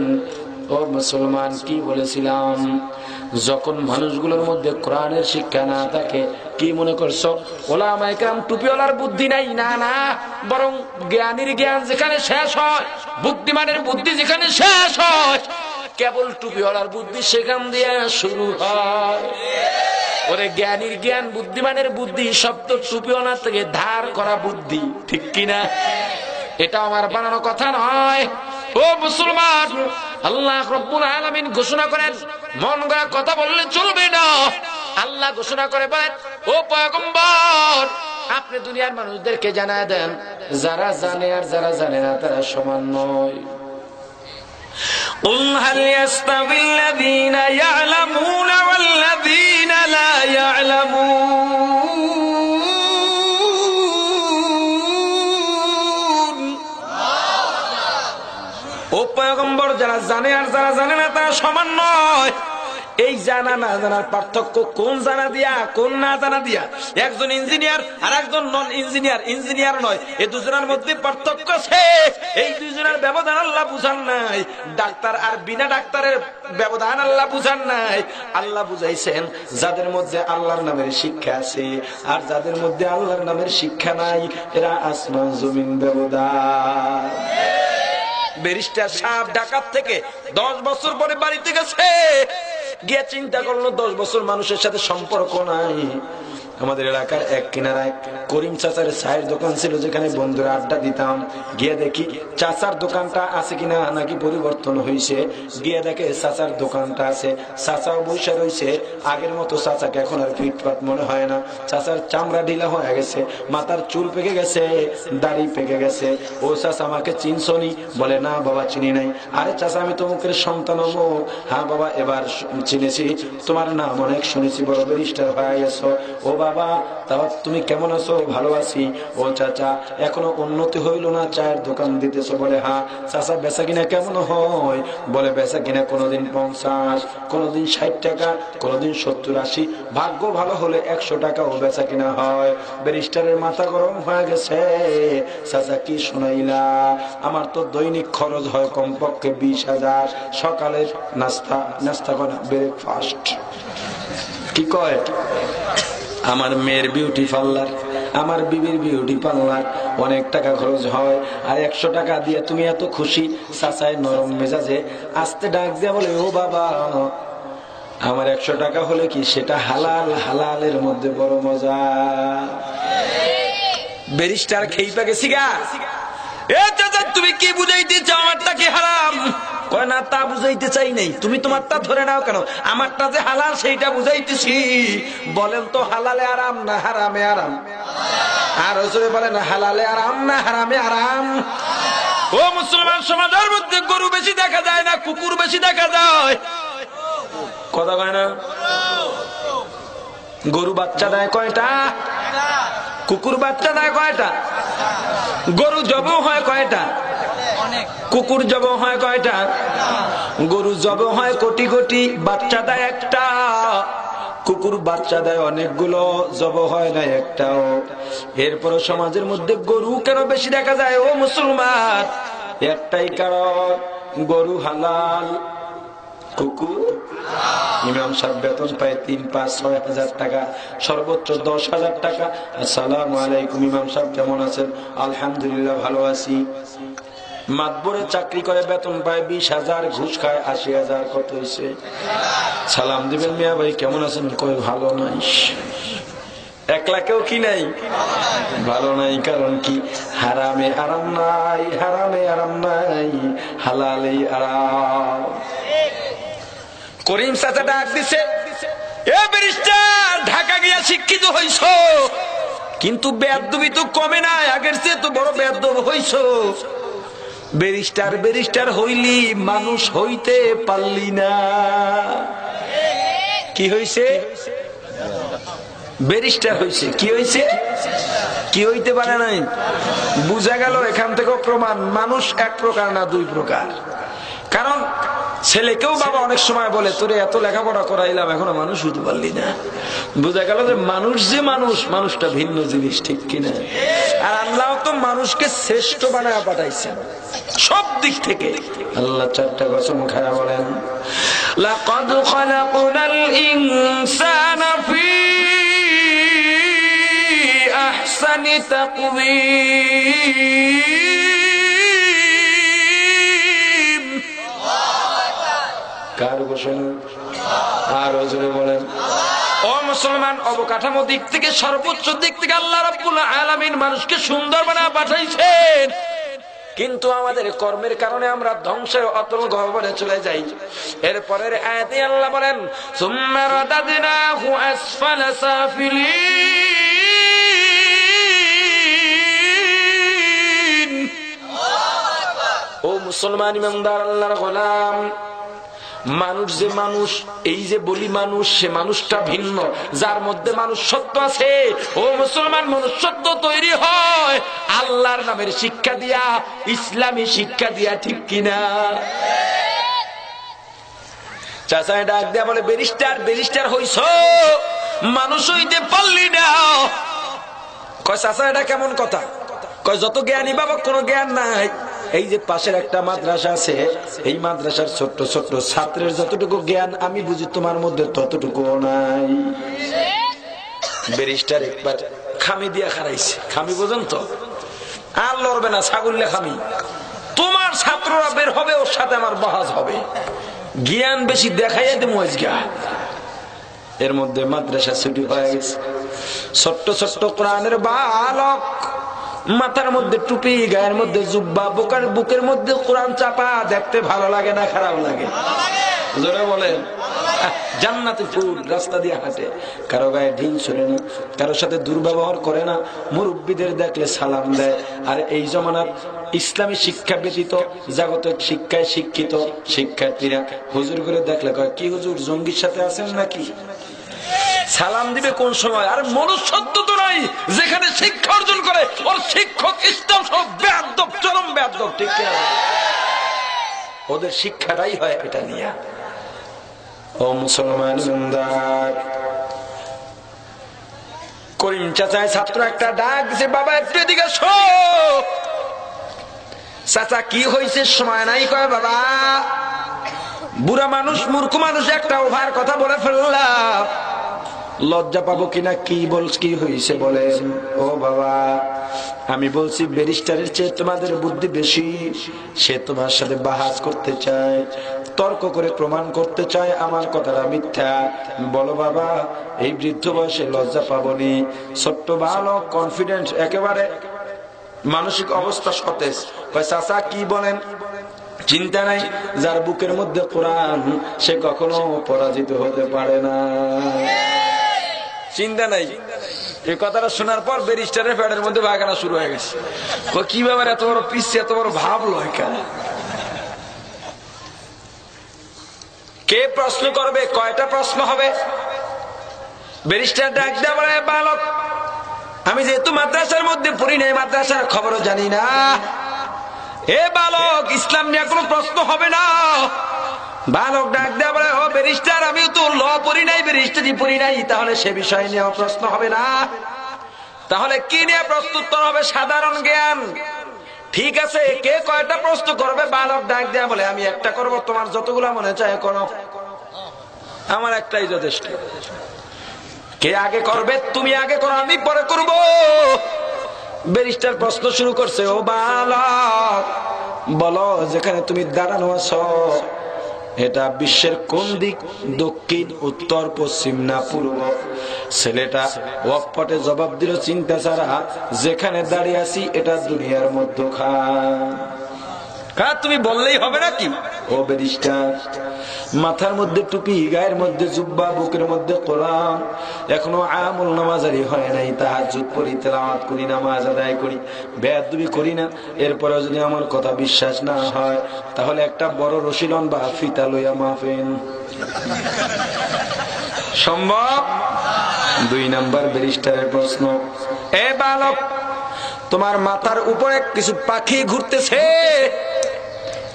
B: ও মুসলমান, কি বলেছিলাম? যখন মানুষগুলোর মধ্যে কোরআনের শিক্ষা না থাকে, কি মনে করছ? ওলামাইকাম টুপিওয়ালার বুদ্ধি নাই? না না। বরং জ্ঞানীর জ্ঞান যেখানে শেষ হয়, বুদ্ধিমানের বুদ্ধি যেখানে শেষ হয়, কেবল টুপিওয়ালার বুদ্ধি সেখান দিয়ে শুরু হয়। ওরে জ্ঞানীর জ্ঞান বুদ্ধিমানের বুদ্ধি সব তো টুপিওয়ালার থেকে ধার করা বুদ্ধি ঠিক কিনা এটা আমার বানানো কথা নয় ও মুসলমান আল্লাহ রব্বুল আলামিন ঘোষণা করেন মন গড়া কথা বললে চলবে না আল্লাহ ঘোষণা করে বলেন ও পয়গম্বর আপনি দুনিয়ার মানুষদেরকে জানায় দেন যারা জানে আর যারা জানে না তারা সমান নয়
A: قل هل يستوي الذين يعلمون والذين لا يعلمون ও পয়গম্বর যারা জানে আর যারা জানে না তারা সমান নয় এই জানা না জানার পার্থক্য কোন জানা দিয়া, কোন না জানা দিয়া? একজন ইঞ্জিনিয়ার আর একজন নন ইঞ্জিনিয়ার। ইঞ্জিনিয়ার নয় এই দুজনের মধ্যে পার্থক্য আছে এই দুজনের ব্যবধান আল্লাহ বুঝান নাই। ডাক্তার আর বিনা ডাক্তারের ব্যবধান আল্লাহ বুঝান নাই। আল্লাহ বুঝাইছেন, যাদের মধ্যে আল্লাহর নামের শিক্ষা আছে আর যাদের মধ্যে আল্লাহর নামের শিক্ষা নাই, এরা আসমান জমিন ব্যবধান। ব্যারিস্টার সাহেব ডাকাত থেকে দশ বছর পরে বাড়িতে গেছে। গিয়ে চিন্তা করল দশ বছর মানুষের সাথে সম্পর্ক নাই। আমাদের এলাকার এক কিনারায় করিম চাচার চায়ের দোকান ছিল যেখানে বন্ধুরা আড্ডা দিতাম। গিয়ে দেখি চাচার দোকানটা আছে কিনা নাকি পরিবর্তন হয়েছে গিয়ে দেখে চাচার দোকানটা আছে। চাচাও বসে রয়েছে আগের মতো চাচাকে এখন আর ফিটফাট মনে হয় না। চাচার চামড়া ঢিলা হয়ে গেছে। মাথার চুল পেকে গেছে। দাড়ি পেকে গেছে। ও চাচা আমাকে চিনছনি বলে, না বাবা, চিনি নাই। আরে চাচা, আমি তোমাকে সন্তান হব হ্যাঁ বাবা, এবার চিনেছি তোমার নাম অনেক শুনেছি। বড় ব্যারিস্টার হয়ে গেছো। ও বাবা তুমি কেমন আছো? ভালো আছি। ও চাচা, এখনও উন্নতি হইল না? চায়ের দোকান দিতেছো বলে, হা। চাচা, বেচা কিনা কেমন হয়? বলে, বেচা কিনা কোনোদিন পঞ্চাশ, কোনোদিন ষাট টাকা, কোনোদিন সত্তর, আশি। ভাগ্য ভালো হলে একশো টাকা ও বেচা কিনা হয়। ব্যারিস্টারের মাথা গরম হয়ে গেছে। চাচা, কি শুনাইলা? আমার তো দৈনিক খরচ হয় কমপক্ষে বিশ হাজার। সকালের নাস্তা নাস্তা করা ব্রেকফাস্ট কি কয়? আমার মেয়ের বিউটি পার্লার আমার বিবির বিউটি পার্লার অনেক টাকা খরচ হয়, আর একশো টাকা দিয়ে তুমি এত খুশি? চাচাই নরম মেজাজে আস্তে ডাক দিয়ে বলে, ও বাবা, আমার একশো টাকা হলে কি সেটা হালাল? হালালের মধ্যে বড় মজা। ব্যারিস্টার খেইপা গেছি গা। এ চাচা, তুমি কি বুঝাইতে চাও? আমারটা কি হারাম? কয়, না, তা বুঝাইতে চাই নাই। তুমি তোমারটা ধরে নাও কেন? আমারটা যে হালাল, সেইটা বুঝাইতেছি। বলেন তো, হালালে আরাম না হারামে আরাম? আর হজরে বলেন, হালালে আরাম না হারামে আরাম? ও মুসলমান সমাজের মধ্যে গরু বেশি দেখা যায় না, কুকুর বেশি দেখা যায়। কথা কয় না? গরু বাচ্চা দেয় কয়টা? কুকুর বাচ্চা দেয় কয়টা? গরু জব হয় কয়টা? কুকুর জব হয় কয়টা? গরু জব হয় কোটি কোটি, বাচ্চা দেয় একটা। কুকুর বাচ্চা দেয় অনেকগুলো, জব হয় না একটাও। এরপরও সমাজের মধ্যে গরু কেন বেশি দেখা যায়? ও মুসলমান, একটাই কারণ, গরু হালাল। কুকুর? ইমাম সাহেব বেতন পায় তিন, পাঁচ, ছয় হাজার টাকা, সর্বোচ্চ দশ হাজার টাকা। আসসালাম আলাইকুম, ইমাম সাহেব কেমন আছেন? আলহামদুলিল্লাহ, ভালো আছি। মাতবরে চাকরি করে বেতন পায় বিশ হাজার, ঘুষ খায় আশি হাজার, কত হয়েছে সালাম দিবেন মিয়া ভাই, কেমন আছেন? কই, ভালো নাই? একলা কেউ কি নাই? ভালো নাই, কারণ কি? হারামে আরাম নাই, হারামে আরাম নাই, হালালে আরাম। করিম চাচা ডাক দিছে, এ ব্যারিস্টার, ঢাকা গিয়া শিক্ষিত হইছ। কিন্তু বেদবি তো কমে নাই, আগের চেয়ে তো বড় বেদব হইছ। ব্যারিস্টার ব্যারিস্টার হইলি, মানুষ হইতে পারলি না। কি হইছে? ব্যারিস্টার হইছে। কি হইছে? কি হইতে পারে নাই? বুঝা গেল এখান থেকে প্রমাণ। মানুষ এক প্রকার না দুই প্রকার। কারণ ছেলেকেও বাবা অনেক সময় বলে, তোরে এত লেখাপড়া করাইলাম, এখনও মানুষ হইতে পারলি না। বোঝা গেল যে মানুষ যে মানুষ, মানুষটা ভিন্ন জিনিস, ঠিক কিনা? আর আল্লাহ তো মানুষকে শ্রেষ্ঠ বানায় পাঠাইছেন, সব দিক থেকে। আল্লাহ চারটা কসম খায়া বলেন, লাকাদ খালাকনাল ইনসানা ফি আহসানি তাকওয়িম। কার ঘোষণা? আর ওজনে বলেন, ও মুসলমান, অবকাঠামো দিক থেকে, সর্বোচ্চ দিক থেকে আল্লাহ রাব্বুল আলামিন মানুষকে সুন্দর বানা পাঠাইছেন। কিন্তু আমাদের কর্মের কারণে আমরা ধ্বংসের অতল গহ্বরে চলে যাই। এরপরের আয়াতে আল্লাহ বলেন, সুম্মা রাদাদনাহু আসফালা সাফিলিন। ও মুসলমান ইমানদার, আল্লাহর গোলাম মানুষ যে মানুষ, এই যে বলি মানুষ, সে মানুষটা ভিন্ন। যার মধ্যে মানুষ সত্য আছে, ও মুসলমান, মনুষ্যত্ব তৈরি হয়। আল্লাহর নামের শিক্ষা দিয়া, ইসলামী শিক্ষা দিয়া, ঠিক কিনা? চাচায় হইছ। মানুষ হইতে কয়, চাচা, এটা কেমন কথা? কয়, যত জ্ঞানী বাবা কোনো জ্ঞান নাই। এই যে পাশের একটা মাদ্রাসা আছে, এই মাদ্রাসার ছোট্ট ছোট্ট ছাত্রের যতটুকু জ্ঞান আমি বুঝি তোমার মধ্যে ততটুকু নাই। ব্যারিস্টার একবার খামি দিয়া খারাইছে। খামি বোঝেন তো? আর লড়বে না ছাগললে খামি। তোমার ছাত্ররা বের হবে, ওর সাথে আমার বহাজ হবে। জ্ঞান বেশি দেখাইয়া দেবো এর মধ্যে মাদ্রাসা ছুটি হয়ে গেছে। ছোট্ট ছোট্ট কোরআনের বালক মাথার মধ্যে টুপি, গায়ের মধ্যে জুব্বা, বুকের বুকের মধ্যে কোরআন চাপা, দেখতে ভালো লাগে না, খারাপ লাগে? জোরে বলেন। জান্নাতি ফুল রাস্তা দিয়ে হাঁটে। কারও গায়ে ঢিল ছোড়ে না, কারোর সাথে দুর্ব্যবহার করে না, মুরব্বীদের দেখলে সালাম দেয়। আর এই জমানার ইসলামী শিক্ষা ব্যতীত, জাগতিক শিক্ষায় শিক্ষিত শিক্ষার্থীরা হুজুর করে দেখলে কয়, কি হুজুর, জঙ্গির সাথে আছেন নাকি? সালাম দিবে কোন সময়? আর মনুষ্যত্ব তো নাই, যেখানে শিক্ষা অর্জন করে, ওর শিক্ষক ইসলাম সব বেদব চরম বেদব ঠিক ওদের শিক্ষাটাই হয় এটা নিয়ে। ও মুসলমান ইমানদার করিম চাচায় ছাত্র একটা ডাক দিছে, বাবা, একটু এদিকে শো চাচা, কি হয়েছে সময় নাই? কয়, বাবা, বুড়া মানুষ, মূর্খ মানুষ, একটা ওভার কথা বলে ফেললাম। লজ্জা পাবো কিনা, কি বল, কি হয়েছে বলেন? ও বাবা, আমি বলছি, ব্যারিস্টারের চেয়ে তোমাদের বুদ্ধি বেশি। সে তোমার সাথে বাহাস করতে চায়, তর্ক করে প্রমাণ করতে চায়, আমার কথাটা মিথ্যা। বলো বাবা, এই বৃদ্ধ বয়সে লজ্জা পাবনি? ছোট্ট ভালো কনফিডেন্স একেবারে মানসিক অবস্থা সতেজ। চাচা, কি বলেন? চিন্তা নাই, যার বুকের মধ্যে কোরআন, সে কখনো পরাজিত হতে পারে না। চিন্তা নাই। এই কথাটা শোনার পর ব্যারিস্টারের ফ্যাটের মধ্যে বাগানা শুরু হয়ে গেছে। ও কি ব্যাপার, এত বড় পিসছে এত বড় ভাব লয় কেন? কে প্রশ্ন করবে? কয়টা প্রশ্ন হবে? ব্যারিস্টার ডাক দেওয়া বলে, বালক, আমি যেহেতু মাদ্রাসার মধ্যে পড়ি নাই, মাদ্রাসার খবরও জানি না। এ বালক, ইসলাম নিয়ে কোনো প্রশ্ন হবে না। বালক ডাক দেওয়া বলে, ও ব্যারিস্টার, আমিও তো ল পড়ি নাই, ব্যারিস্টারি পড়ি নাই, তাহলে সে বিষয় নিয়ে প্রশ্ন হবে না। তাহলে কি নিয়ে প্রস্তুত্তর হবে? সাধারণ জ্ঞান। ঠিক আছে, কে কয়টা প্রশ্ন করবে? বালক ডাক দেয়া বলে, আমি একটা করব, তোমার যতগুলো মনে চায় করো। আমার একটাই যথেষ্ট। কে আগে করবে, তুমি আগে করো, আমি পরে করব। ব্যারিস্টার প্রশ্ন শুরু করছে, ও বালক, বলো, যেখানে তুমি দাঁড়ানো আছো এটা বিশ্বের কোন দিক? দক্ষিণ, উত্তর, পশ্চিম না পূর্ব? ছেলেটা ওয়াকপটে জবাব দিল, চিন্তা ছাড়া যেখানে দাঁড়িয়ে আছি, এটা দুনিয়ার মধ্যখান। হ্যাঁ তুমি বললেই হবে নাকি
C: ও ব্যারিস্টার মাথার মধ্যে টুপি গায়ের মধ্যে জুব্বা বুকের মধ্যে কোরআন। এখনও আমল নামাজারি হয় নাই তাহাজ্জুদ পড়ি তেলাওয়াত করি নামাজ আদায় করি বেয়াদবি করি না। এরপরে যদি আমার কথা বিশ্বাস না হয় তাহলে একটা বড় রশিলন বা ফিতা লইয়া মাফেন।
A: সম্ভব?
C: দুই নাম্বার ব্যারিস্টারের প্রশ্ন।
A: এ বালক তোমার মাথার উপরে কিছু পাখি ঘুরতেছে।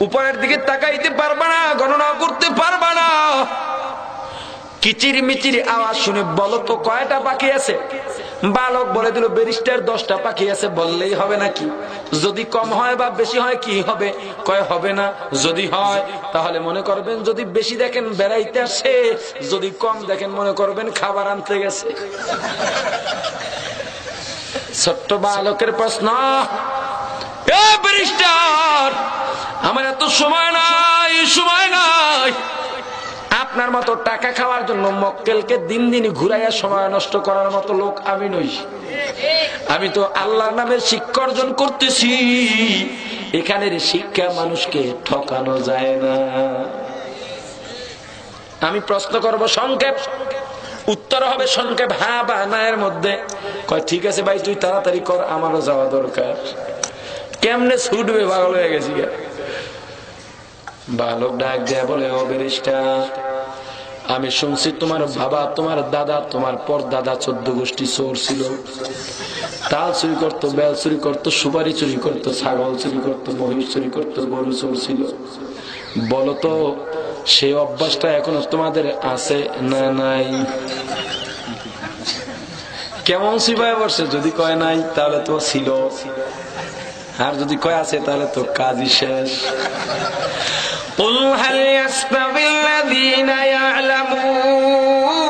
A: উপরের দিকে তাকাইতে পারবা না, গণনা করতে পারবা না। কিচির মিচির আওয়াজ শুনে বলো তো, কয়টা পাখি আছে? বালক বলে দিল, ব্যারিস্টার, দশটা পাখি আছে, বললেই হবে নাকি? যদি কম হয় বা বেশি হয়, কি হবে? কয়, হবে না, যদি হয়, তাহলে মনে করবেন যদি বেশি দেখেন, বেড়াইতে আসে। যদি কম দেখেন, মনে করবেন খাবার আনতে গেছে। ছোট্ট বালকের প্রশ্ন আমার এত সময় নাই সময় নাই। আপনার মতো টাকা খাওয়ার জন্য মক্কেলকে দিন দিন ঘুরাইয়া সময় নষ্ট করার মতো লোক আমি নই। আমি তো আল্লাহর নামের শিক্ষা অর্জন করতেছি। এখানের শিক্ষা মানুষকে ঠকানো যায় না। আমি প্রশ্ন করব, সংক্ষেপ। উত্তর হবে সংক্ষেপ হ্যাঁ বা না এর মধ্যে। কয়, ঠিক আছে ভাই, তুই তাড়াতাড়ি কর, আমারও যাওয়া দরকার। কেমনে ছুটবে পাগল হয়ে গেছি বালক ডাক দেয়া বলে, ও ব্যারিস্টার আমি শুনছি তোমার বাবা, তোমার দাদা, তোমার পর দাদা চোদ্দ গোষ্ঠী চোর ছিল। তাল চুরি করতো, বেল চুরি করতো, সুপারি চুরি করতো, ছাগল চুরি করতো, মহিষ চুরি করতো, গরু চোর ছিল। বলো তো সেই অভ্যাসটা এখনো তোমাদের আছে না নাই কেমন সিপাই বসে যদি কয় নাই তাহলে তো ছিল আর যদি কয় আছে তাহলে তো কাজই শেষ قل هل يستوي الذين يعلمون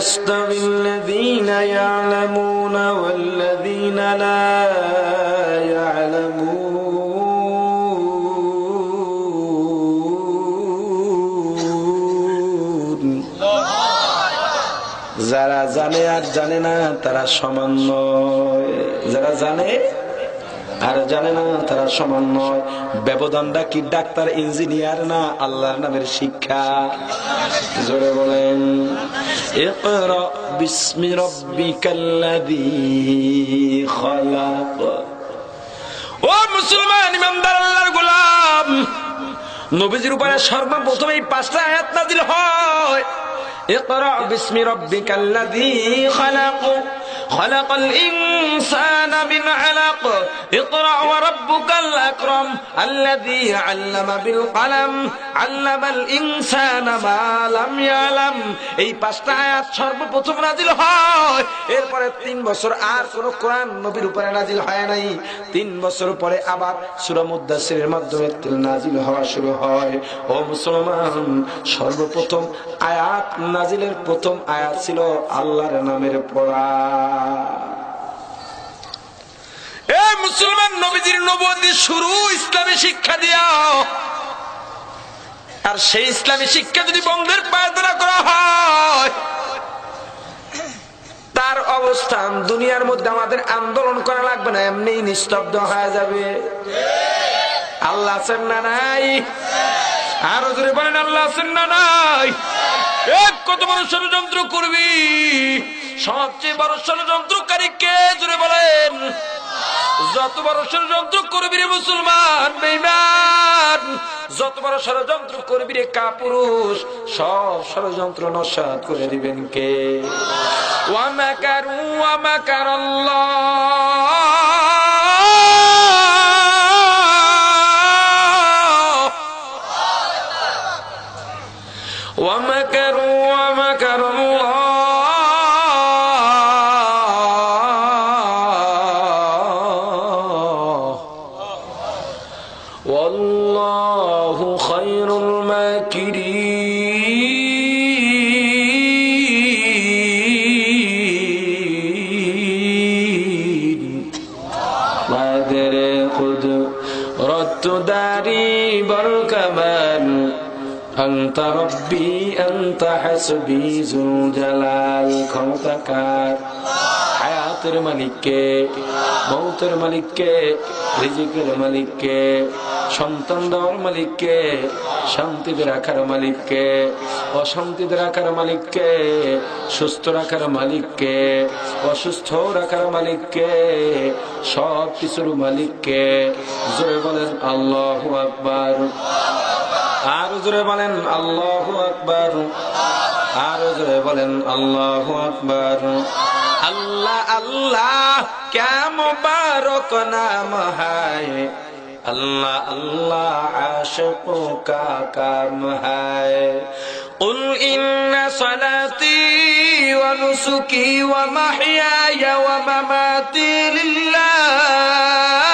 A: يستوي الذين يعلمون والذين لا يعلمون যারা জানে আর জানে না তারা সমান নয় যারা জানে আর জানে না তারা সমান নয়। ব্যবধানটা কি ডাক্তার, ইঞ্জিনিয়ার না আল্লাহর নামের শিক্ষা? জোরে বলেন। ও মুসলমান ইমানদার আল্লাহর গোলাম, নবীজির উপরে সর্বপ্রথম এই পাঁচটা আয়াত নাযিল হয়। اقرأ باسم ربك الذي خلق خلق الإنسان من علق اقرأ وربك الأكرم الذي علم بالقلم علم الإنسان ما لم يعلم এই পাঁচটা আয়াত সর্বপ্রথম নাজিল হয় এরপরে তিন বছর আর কোন কোরআন নবীর উপরে নাজিল হয় নাই তিন বছর পরে আবার সূরা মুদাসসিরের মাধ্যমে নাজিল হওয়া শুরু হয় ও মুসলমান সর্বপ্রথম আয়াত নাজিলের প্রথম আয়াত ছিল আল্লাহর নামের পড়া। মুসলমান নবীজির নবী শুরু ইসলামী শিক্ষা দিয়া আর সেই ইসলামী শিক্ষা যদি বন্ধের পায়তারা করা হয়, তার অবস্থান দুনিয়ার মধ্যে আমাদের আন্দোলন করা লাগবে না এমনি নিস্তব্ধ হয়ে যাবে। আল্লাহ আছেন না নাই? আরও জোরে বলেন, আল্লাহ আছেন না নাই? কত বড় ষড়যন্ত্র করবি? সবচেয়ে বড় ষড়যন্ত্রকারী কে? জুড়ে বলেন। যত বড় ষড়যন্ত্র করবি রে মুসলমান বেইমান যত বড় ষড়যন্ত্র করবি রে কাপুরুষ, সব ষড়যন্ত্র নস্বাত করে দিবেন কে? ওয়ামাকারু ওয়ামাকার আল্লাহ
C: أنت ربي أنت حسبي ذو الجلال ক্ষমতাকার হায়াতের মালিককে মৌতের মালিককে রিজিকের মালিককে সন্তান দেওয়ার মালিককে শান্তিতে রাখার মালিককে অশান্তিতে রাখার মালিককে সুস্থ রাখার মালিককে অসুস্থ রাখার মালিককে সব কিছুর মালিককে জোরে বলেন আল্লাহ আকবার আর জোরে বলেন, আল্লাহ আকবর। আর জোরে বলেন, আল্লাহ আকবর। আল্লাহ আল্লাহ কেম বারক নাম হায়। আল্লাহ আল্লাহ, আশকো কা কাম হায়। قل إن صلاتي ونسكي ومحياي ومماتي لله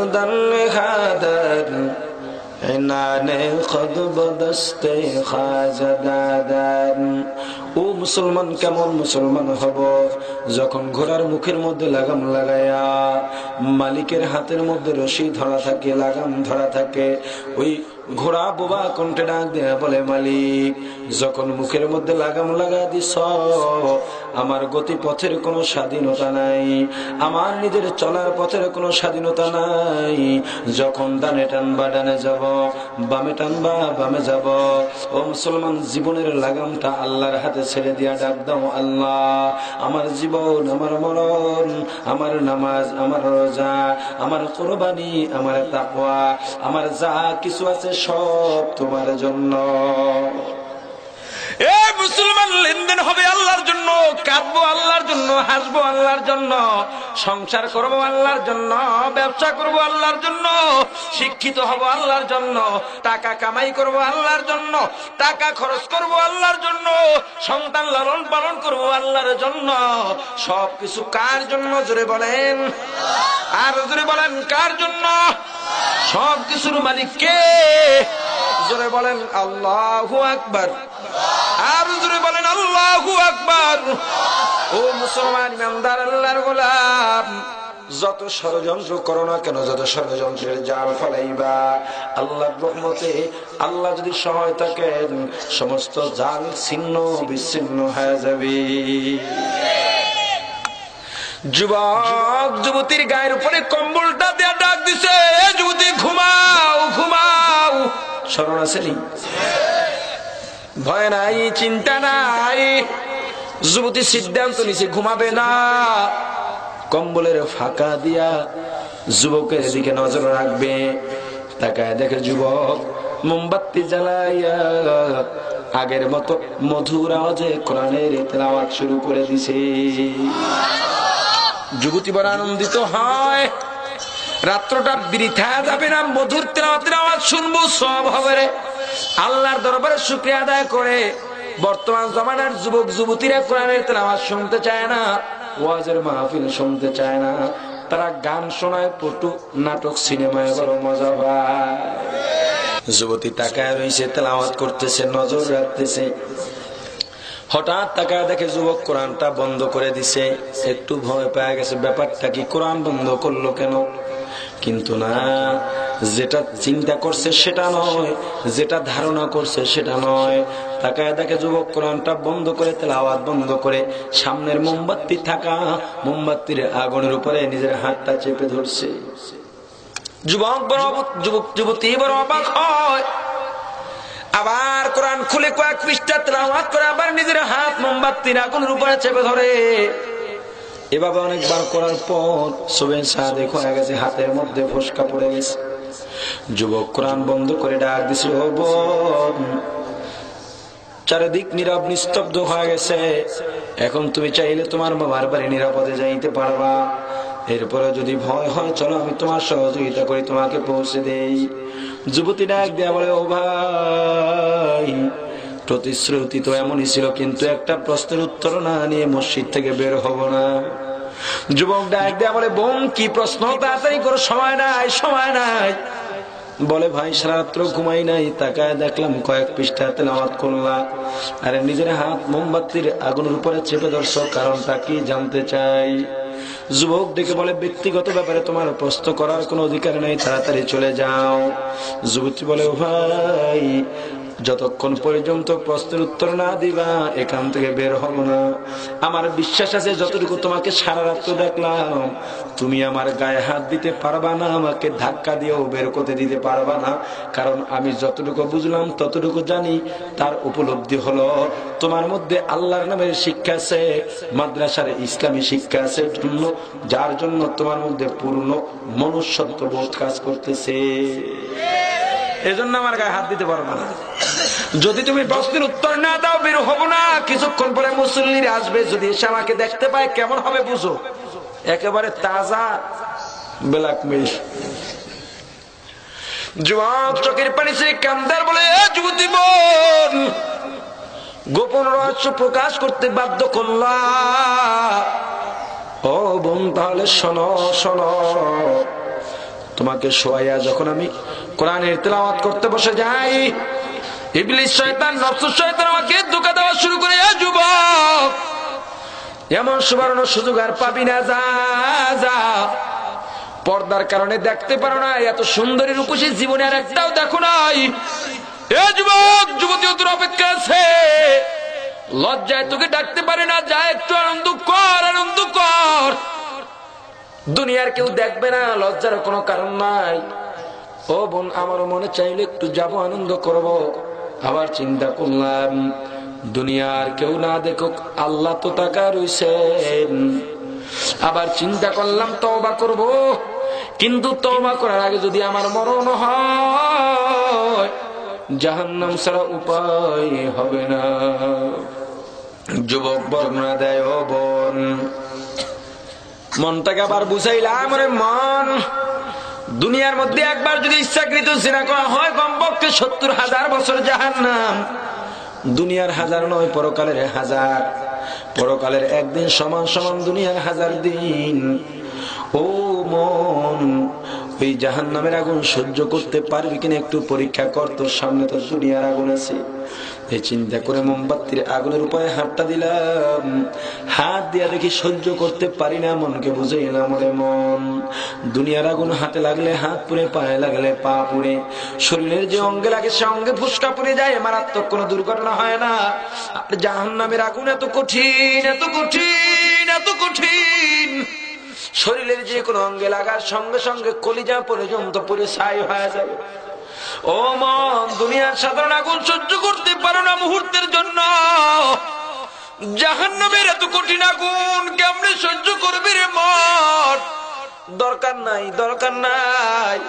C: بود گردن خادر عنان خد بدست خاز দাদার ও মুসলমান কেমন মুসলমান হব যখন ঘোড়ার মুখের মধ্যে লাগাম লাগায়া মালিকের হাতের মধ্যে রশি ধরা থাকে লাগাম ধরা থাকে ওই ঘোড়া বোবা কণ্ঠে ডাক দেয়া বলে, মালিক, যখন মুখের মধ্যে লাগাম লাগা দিস, আমার গতি পথের কোনো স্বাধীনতা নাই, আমার নিজের চলার পথের কোনো স্বাধীনতা নাই, যখন ডানে টানবা ডানে যাব, বামে টানবা বামে যাব, ও মুসলমান, জীবনের লাগামটা আল্লাহর হাতে ছেড়ে দিয়া ডাক দাও, আল্লাহ, আমার জীবন, আমার মরণ, আমার নামাজ, আমার রোজা, আমার কোরবানি, আমার তাকওয়া, আমার যা কিছু আছে সব তোমার জন্য।
A: এ মুসলমান লেনদেন হবে আল্লাহর জন্য, কাঁদবো আল্লাহর জন্য, হাসবো আল্লাহর জন্য, সংসার করব আল্লাহর জন্য, ব্যবসা করব আল্লাহর জন্য, শিক্ষিত হব আল্লাহর জন্য, টাকা কামাই করব আল্লাহর জন্য, টাকা খরচ করব আল্লাহর জন্য, সন্তান লালন পালন করব আল্লাহর জন্য। সব কিছু কার জন্য? জোরে বলেন। আর জোরে বলেন, কার জন্য? সব কিছুর মালিক কে? জোরে বলেন, আল্লাহু আকবার। আর জোরে বলেন, আল্লাহু আকবার। ও মুসলমান ইমানদার, আল্লাহর গোলাম। যত ষড়যন্ত্র করো না কেন, যত ষড়যন্ত্রের জাল ফলাইবা। আল্লাহর রহমতে, আল্লাহ যদি সহায় থাকেন, সমস্ত জাল ছিন্ন, বিচ্ছিন্ন হয়ে যাবে। যুবক, যুবতীর গায়ের উপরে কম্বলটা দেয়া দিছে "এ যুবতী ঘুমাও ঘুমাও। স্মরণ আসেনি ভয় নাই, চিন্তা নাই। যুবতী সিদ্ধান্ত নিছে, ঘুমাবে না। কম্বলের ফাঁকা দিয়া যুবকের দিকে নজর রাখবে। তাকায় দেখে যুবক, মোমবাতি জ্বালাইয়া আগের মতো মধুর আওয়াজে কোরআনের তেলাওয়াত শুরু করে দিছে। যুবতী বড় আনন্দিত হয়। রাত্রটা বৃথা যাবে না, মধুর তেলাওয়াতের আওয়াজ শুনব, সব হবে রে। আল্লাহর দরবারে শুক্রিয়া আদায় করে বর্তমান জমানার যুবক, যুবতীরা কোরআনের তেলাওয়াত শুনতে চায় না, ওয়াজের মাহফিল শুনতে চায় না। তারা গান শোনায়, পটু, নাটক, সিনেমায় বড় মজা পায়। যুবতী তাকায় রয়েছে তেলাওয়াত করতেছে, নজর রাখতেছে।
C: হঠাৎ তাকায় দেখে যুবক কোরআনটা বন্ধ করে দিছে। একটু ভয় পেয়ে গেছে, ব্যাপারটা কি কোরআন বন্ধ করল কেন? কিন্তু না, যেটা চিন্তা করছে সেটা নয়, যেটা ধারণা করছে সেটা নয়। তাকায় দেখে যুবক কোরআনটা বন্ধ করে, তেলাওয়াত বন্ধ করে, সামনের মোমবাতি থাকা, মোমবাতির আগুনের উপরে নিজের হাতটা চেপে ধরছে।
A: যুবক বড় যুবক যুবতী বড় অবাক হয়। আবার কোরআন খুলে কয়েক পৃষ্ঠা তেলাওয়াত করে, আবার নিজের হাত মোমবাতির আগুনের উপরে চেপে ধরে।
C: এভাবে অনেকবার করার পর সুবেন সাদেক হয়ে গেছে, হাতের মধ্যে ফসকা পড়ে গেছে। যুবক কোরআন বন্ধ করে ডাক দিছিল, "ও বোন, চারিদিক নীরব নিস্তব্ধ হয়ে গেছে। এখন তুমি চাইলে তোমার বাবার বাড়ি নিরাপদে যাইতে পারবা। এরপরে যদি ভয় হয়, চলো আমি তোমার সহযোগিতা করি তোমাকে পৌঁছে দেই। যুবতী ডাক দেয়া বলে, ও ভাই প্রতিশ্রুতি তো এমনই ছিল, কিন্তু একটা প্রশ্নের উত্তর না নিয়ে মসজিদ থেকে বের হব না। যুবক ডাক দেয়া বলে, বোন, কি প্রশ্ন? তাড়াতাড়ি করো, সময় নাই সময় নাই। বলে, ভাই সারাত্র ঘুমাই নাই, তাকায় দেখলাম কয়েক পৃষ্ঠা তেলাওয়াত করলাম। আরে, নিজের হাত মোমবাতির আগুনের উপরে চেপে ধরছ, কারণটা কি জানতে চাই? যুবক ডেকে বলে, ব্যক্তিগত ব্যাপারে তোমার প্রশ্ন করার কোনো অধিকার নেই, তাড়াতাড়ি চলে যাও। যুবতী বলে, "ও ভাই যতক্ষণ পর্যন্ত প্রশ্নের উত্তর না দিবা, এখান থেকে বের হব না। আমার বিশ্বাস আছে, যতটুকু তোমাকে সারা রাত্র দেখলাম, তুমি আমার গায়ে হাত দিতে পারবা না, আমাকে ধাক্কা দিয়েও বের করতে দিতে পারবা না। কারণ আমি যতটুকু বুঝলাম, ততটুকু জানি, তার উপলব্ধি হলো, তোমার মধ্যে আল্লাহর নামের শিক্ষা আছে, মাদ্রাসার ইসলামী শিক্ষা আছে, জন্য, যার জন্য তোমার মধ্যে পূর্ণ মনুষ্যত্ব বোধ কাজ করতেছে।
A: এজন্য আমার গায়ে হাত দিতে পারব না। যদি তুমি প্রশ্নের উত্তর না দাও, বের হব না। কিছুক্ষণ পরে মুসল্লিরা আসবে, যদি এসে আমাকে দেখতে পায়, কেমন হবে বুঝো? একেবারে তাজা
C: ব্ল্যাকমেল
A: যুবক চোখের পানি সে কান্দার বলে, "এ যুবতী বোন, গোপন রহস্য প্রকাশ করতে বাধ্য করলা।
C: ও বোন, তাহলে শোনো শোনো। তোমাকে শোয়াইয়া যখন আমি কোরআনের তেলাওয়াত করতে বসে যাই,
A: ইবলিস শয়তান নফস শয়তান আমাকে ধোকা দেওয়া শুরু করে, "এ যুবক, এমন সুবর্ণ সুযোগ আর পাবি না, যা যা। পর্দার কারণে দেখতে পারো না, এত সুন্দরী রূপসী জীবনে আর একটাও দেখো নাই। এ যুবক, যুবতী তোর অপেক্ষা আছে। লজ্জায় তোকে ডাকতে পারে না, যা, একটু আনন্দ কর আনন্দ কর। দুনিয়ার কেউ দেখবে না লজ্জার কোনো কারণ নাই।
C: ও বোন আমার মনে চাইলে একটু যাব, আনন্দ করব। আবার চিন্তা করলাম, দুনিয়ার কেউ না দেখুক, আল্লাহ তো টাকা রইছেন। আবার চিন্তা করলাম, তওবা করব। কিন্তু তওবা করার আগে যদি আমার মরণ হয়, জাহান্নাম ছাড়া উপায় হবে না। যুবক বর্ণনা দেয় বোন
A: মনটাকে আবার বুঝাইলাম রে মন, দুনিয়ার মধ্যে একবার যদি ইচ্ছাকৃত সিনা করা হয়, কমপক্ষে সত্তর হাজার বছর জাহান নাম
C: দুনিয়ার হাজার নয়, পরকালের হাজার। পরকালের একদিন সমান সমান দুনিয়ার হাজার দিন। ও মন ওই জাহান নামের আগুন সহ্য করতে পারবি কিনা একটু পরীক্ষা কর, তোর সামনে তো দুনিয়ার আগুন আছে। চিন্তা করে মোমবাতির আগুনের উপায়ে হাতটা দিলাম। হাত দিয়া দেখি সহ্য করতে পারি না, মনকে বুঝাই না মরে মন। দুনিয়ার আগুন হাতে লাগলে হাত পুড়ে, পায়ে লাগলে পা পুড়ে। শরীরের যে অঙ্গে লাগে সে অঙ্গে ফুসকা পুড়ে যায়, মারাত্মক কোনো দুর্ঘটনা হয় না। আর জাহান নামের আগুন এত কঠিন এত কঠিন এত কঠিন। শরীরের যে কোনো অঙ্গে লাগার সঙ্গে সঙ্গে কলিজা পর্যন্ত পুরে ছাই হয়ে যাবে ও মন, দুনিয়ার সাধারণ আগুন সহ্য করতে পারো না মুহূর্তের জন্য। জাহান্নামের এত কঠিন আগুন কেমনে সহ্য করবি রে মন? দরকার নাই দরকার নাই।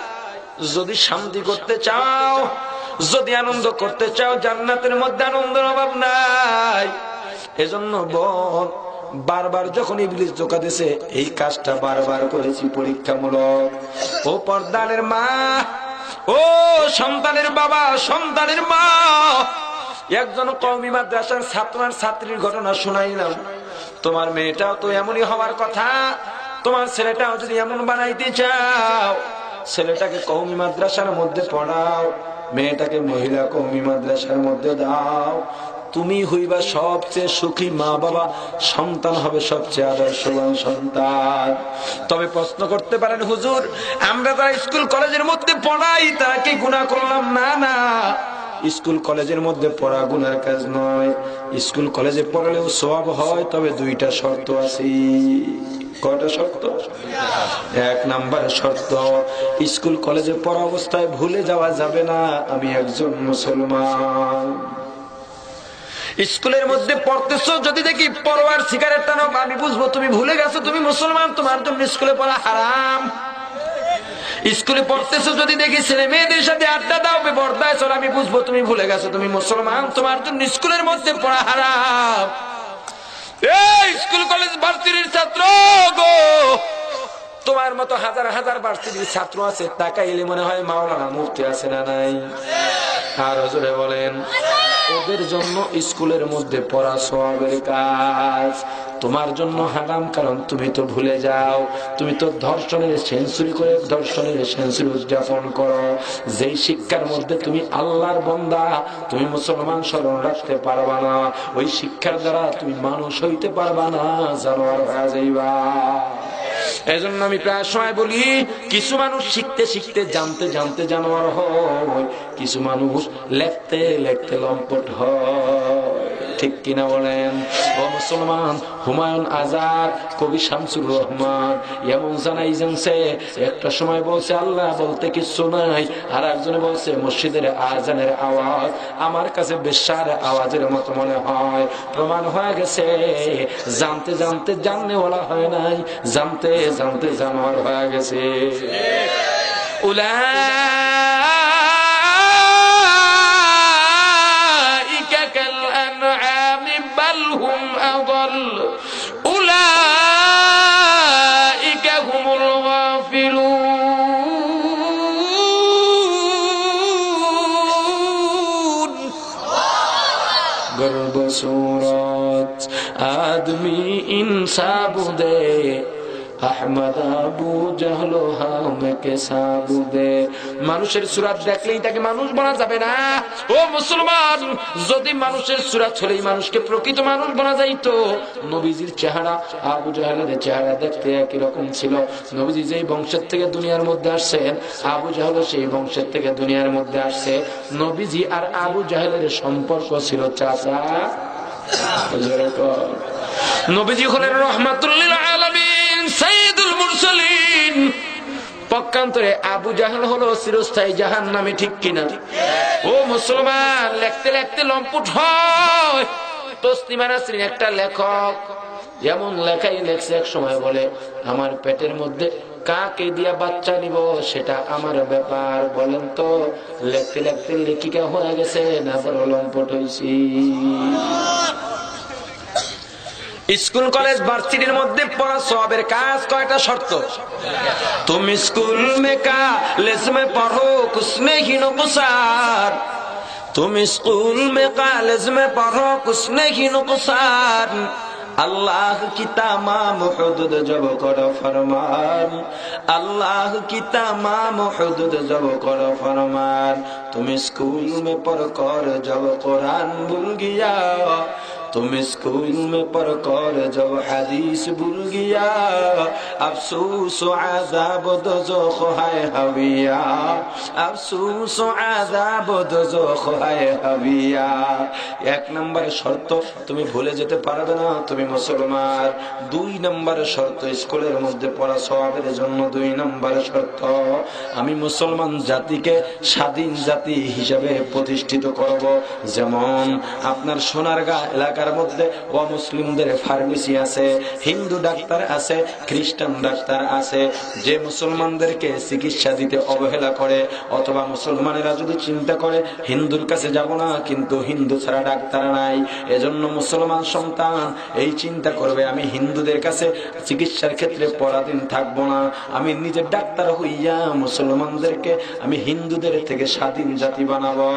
C: যদি শান্তি করতে চাও, যদি আনন্দ করতে চাও, জান্নাতের মধ্যে আনন্দের অভাব নাই। এজন্য বল, বারবার যখন ইবলিস ধোকা দিছে এই কাজটা বারবার করেছি পরীক্ষামূলক। ও পর্দানের মা ও সন্তানের বাবা, সন্তানের মা। একজন কৌমি মাদ্রাসার ছাত্র আর ছাত্রীর ঘটনা শুনাইলাম। তোমার মেয়েটাও তো এমনই হওয়ার কথা। তোমার ছেলেটাও যদি এমন বানাইতে চাও, ছেলেটাকে কৌমি মাদ্রাসার মধ্যে পড়াও, মেয়েটাকে মহিলা কৌমি মাদ্রাসার মধ্যে দাও। তুমি হইবা সবচেয়ে সুখী মা বাবা, সন্তান হবে সবচেয়ে আদর্শবান সন্তান।
A: তবে প্রশ্ন করতে পারেন, হুজুর, আমরা তারা স্কুল কলেজের মধ্যে পড়াই, তারা কি গুণা করলাম? না না।
C: স্কুল কলেজের মধ্যে পড়া গুনার কাজ নয়। স্কুল কলেজে পড়ালেও সব হয়, তবে দুইটা শর্ত আছে। কয়টা শর্ত? এক নাম্বার শর্ত, স্কুল কলেজে পড়া অবস্থায় ভুলে যাওয়া যাবে না, আমি একজন মুসলমান।
A: স্কুলের মধ্যে পড়তেছো, যদি দেখি পরোয়ার সিগারেট টানো, আমি বুঝব তুমি ভুলে গেছো, তুমি মুসলমান, তোমার জন্য স্কুলে পড়া হারাম। স্কুলে পড়তেছো, যদি দেখি ছেলে মেয়েদের সাথে আড্ডা দাও বর্দায় আমি বুঝব তুমি ভুলে গেছো, তুমি মুসলমান, তোমার জন্য স্কুলের মধ্যে পড়া হারাম। এই, স্কুল, কলেজ, ভার্সিটির ছাত্র গো! তোমার মতো হাজার হাজার ভার্সিটির ছাত্র আছে তাকাইলে মনে হয় মাওলানা মুক্তি আছে না নাই? আর হজরে বলেন।
C: ওদের জন্য স্কুলের মধ্যে পড়া সবের কাজ। তোমার জন্য হারাম, কারণ তুমি তো ভুলে যাও। তুমি তো ধর্ষণের সেঞ্চুরি করে ধর্ষণের সেঞ্চুরি উদযাপন করো। যেই শিক্ষার মধ্যে তুমি আল্লাহর বন্দা, তুমি মুসলমান স্মরণ রাখতে পারবা না। ওই শিক্ষার দ্বারা তুমি মানুষ হইতে পারবা না, জানোয়ার হয়ে যাইবা।
A: এজন্য আমি প্রায় সময় বলি, কিছু মানুষ শিখতে শিখতে জানতে জানতে জানোয়ার হয়,
C: কিছু মানুষ লেখতে লেখতে লম্পট হয়। ঠিক কিনা বলেন? ও মুসলমান, হুমায়ুন আজাদ, কবি শামসুর রহমান, এমন জানাই জানছে, একটা সময় বলছে, আল্লাহ বলতে কিচ্ছু নাই আর একজনে বলছে, মসজিদের আজানের আওয়াজ, আমার কাছে বিশ্বার আওয়াজের মতো মনে হয়। প্রমাণ হয়ে গেছে, জানতে জানতে জানলে বলা হয় নাই, জানতে জানতে জানোয়ার হয়ে গেছে। উলা সাবু দে আহমদ আবু জাহল হামকে সাবু দে
A: মানুষের সুরাত দেখলেই তাকে মানুষ বলা যাবে না। ও মুসলমান, যদি মানুষের সুরাত হলেই মানুষকে প্রকৃত মানুষ বলা যাইত।
C: নবীজির চেহারা, আবু জাহালের চেহারা দেখতে একই রকম ছিল। নবীজি যেই বংশের থেকে দুনিয়ার মধ্যে আসছেন, আবু জাহল সেই বংশের থেকে দুনিয়ার মধ্যে আসছে। নবীজি আর আবু জাহেলের সম্পর্ক ছিল চাচা।
A: নবীজি হলেন রহমাতুল্লিল আলামিন, সাইয়্যিদুল মুরসালিন। পক্ষান্তরে আবু জাহাল হলো চিরস্থায়ী জাহান নামে ঠিক কিনা? ও মুসলমান, লেখতে লেখতে লম্পুট হয়। একটা লেখক,
C: যেমন লেখাই লেখছে, এক সময় বলে, আমার পেটের মধ্যে কাকে দিয়া বাচ্চা নিব সেটা আমার ব্যাপার, বলেন তো। লেখতে লেখতে লেখিকা হয়ে গেছে, না বললাম পটাইছি
A: স্কুল, কলেজ, ভার্সিটির মধ্যে পড়া সবের কাজ কয়টা শর্ত? তুমি স্কুল মেকা কালেজ মে পড়ো কুসমে হীন কুসার। তুম স্কুল মেকা কালেজ মে পড়ো কুসমে হীন কুসার।
C: আল্লাহ কি তামাম হদুদ জব কর ফরমান। আল্লাহ কি তামাম হদুদ জব কর ফরমান। তুমি স্কুল মে পর কর, জব কোরআন ভুল গিয়া। तुम स्कूल में पढ़ कर जब हदीस भूल गया अफसोस आजाब दोजख है हविया अफसोस आजाब दोजख है हविया এক নম্বর শর্ত তুমি ভুলে যেতে পারবে না তুমি মুসলমান দুই নম্বর শর্ত স্কুলের মধ্যে পড়া সবাবের জন্য দুই নম্বর শর্ত আমি মুসলমান জাতিকে স্বাধীন জাতি হিসাবে প্রতিষ্ঠিত করব যেমন আপনার সোনারগা এলাকার মধ্যে অমুসলিমদের ফার্মেসি আছে, হিন্দু ডাক্তার আছে, খ্রিস্টান ডাক্তার আছে। যে মুসলমানদেরকে চিকিৎসা দিতে অবহেলা করে অথবা মুসলমানেরা যদি চিন্তা করে, হিন্দুর কাছে যাব না, কিন্তু হিন্দু ছাড়া ডাক্তার নাই, এজন্য মুসলমান সন্তান এই চিন্তা করবে, আমি হিন্দুদের কাছে চিকিৎসার ক্ষেত্রে পরাধীন থাকব না, আমি নিজের ডাক্তার হইয়া মুসলমানদেরকে আমি হিন্দুদের থেকে স্বাধীন জাতি বানাবো।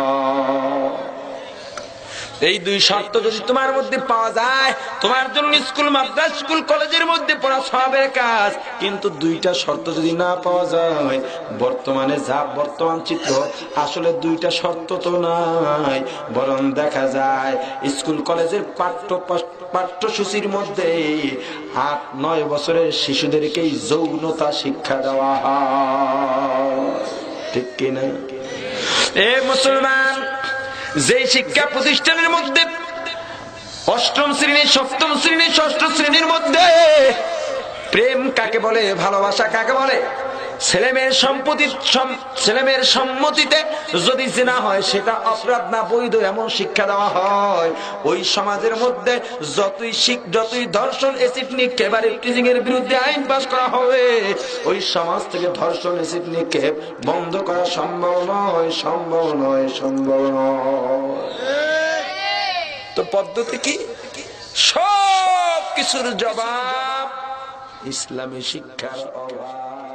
A: এই দুই শর্ত যদি তোমার মধ্যে পাওয়া যায়, তোমার জন্য স্কুল, মাদ্রাস, স্কুল, কলেজের মধ্যে পড়া সবের কাজ।
C: কিন্তু দুইটা শর্ত যদি না পাওয়া যায়, বর্তমানে যা বর্তমান চিত্র, আসলে দুইটা শর্ত তো নাই। বরং দেখা যায়, স্কুল, কলেজের পাঠ্য, পাঠ্যসূচির মধ্যে আট, নয় বছরের শিশুদেরকেই যৌনতা শিক্ষা দেওয়া হয়। ঠিক কিনা?
A: এ মুসলমান যে শিক্ষা প্রতিষ্ঠানের মধ্যে অষ্টম শ্রেণি, সপ্তম শ্রেণি, ষষ্ঠ শ্রেণির মধ্যে প্রেম কাকে বলে, ভালোবাসা কাকে বলে? ছেলেমেয়ের সম্পত্তি ছেলেমেয়ের সম্মতিতে যদি জেনা হয়, সেটা অপরাধ না, বৈধ, এমন শিক্ষা দেওয়া হয়। ওই সমাজের মধ্যে যতই শিখ, যতই ধর্ষণ, এসিড নিক্ষেপ আর এর বিরুদ্ধে আইন পাস করা হবে, ওই সমাজ থেকে ধর্ষণ, এসিড নিক্ষেপ বন্ধ করা সম্ভব নয় সম্ভব নয় সম্ভব নয়। তো পদ্ধতি কি? সব কিছুর জবাব ইসলামী শিক্ষার অভাব।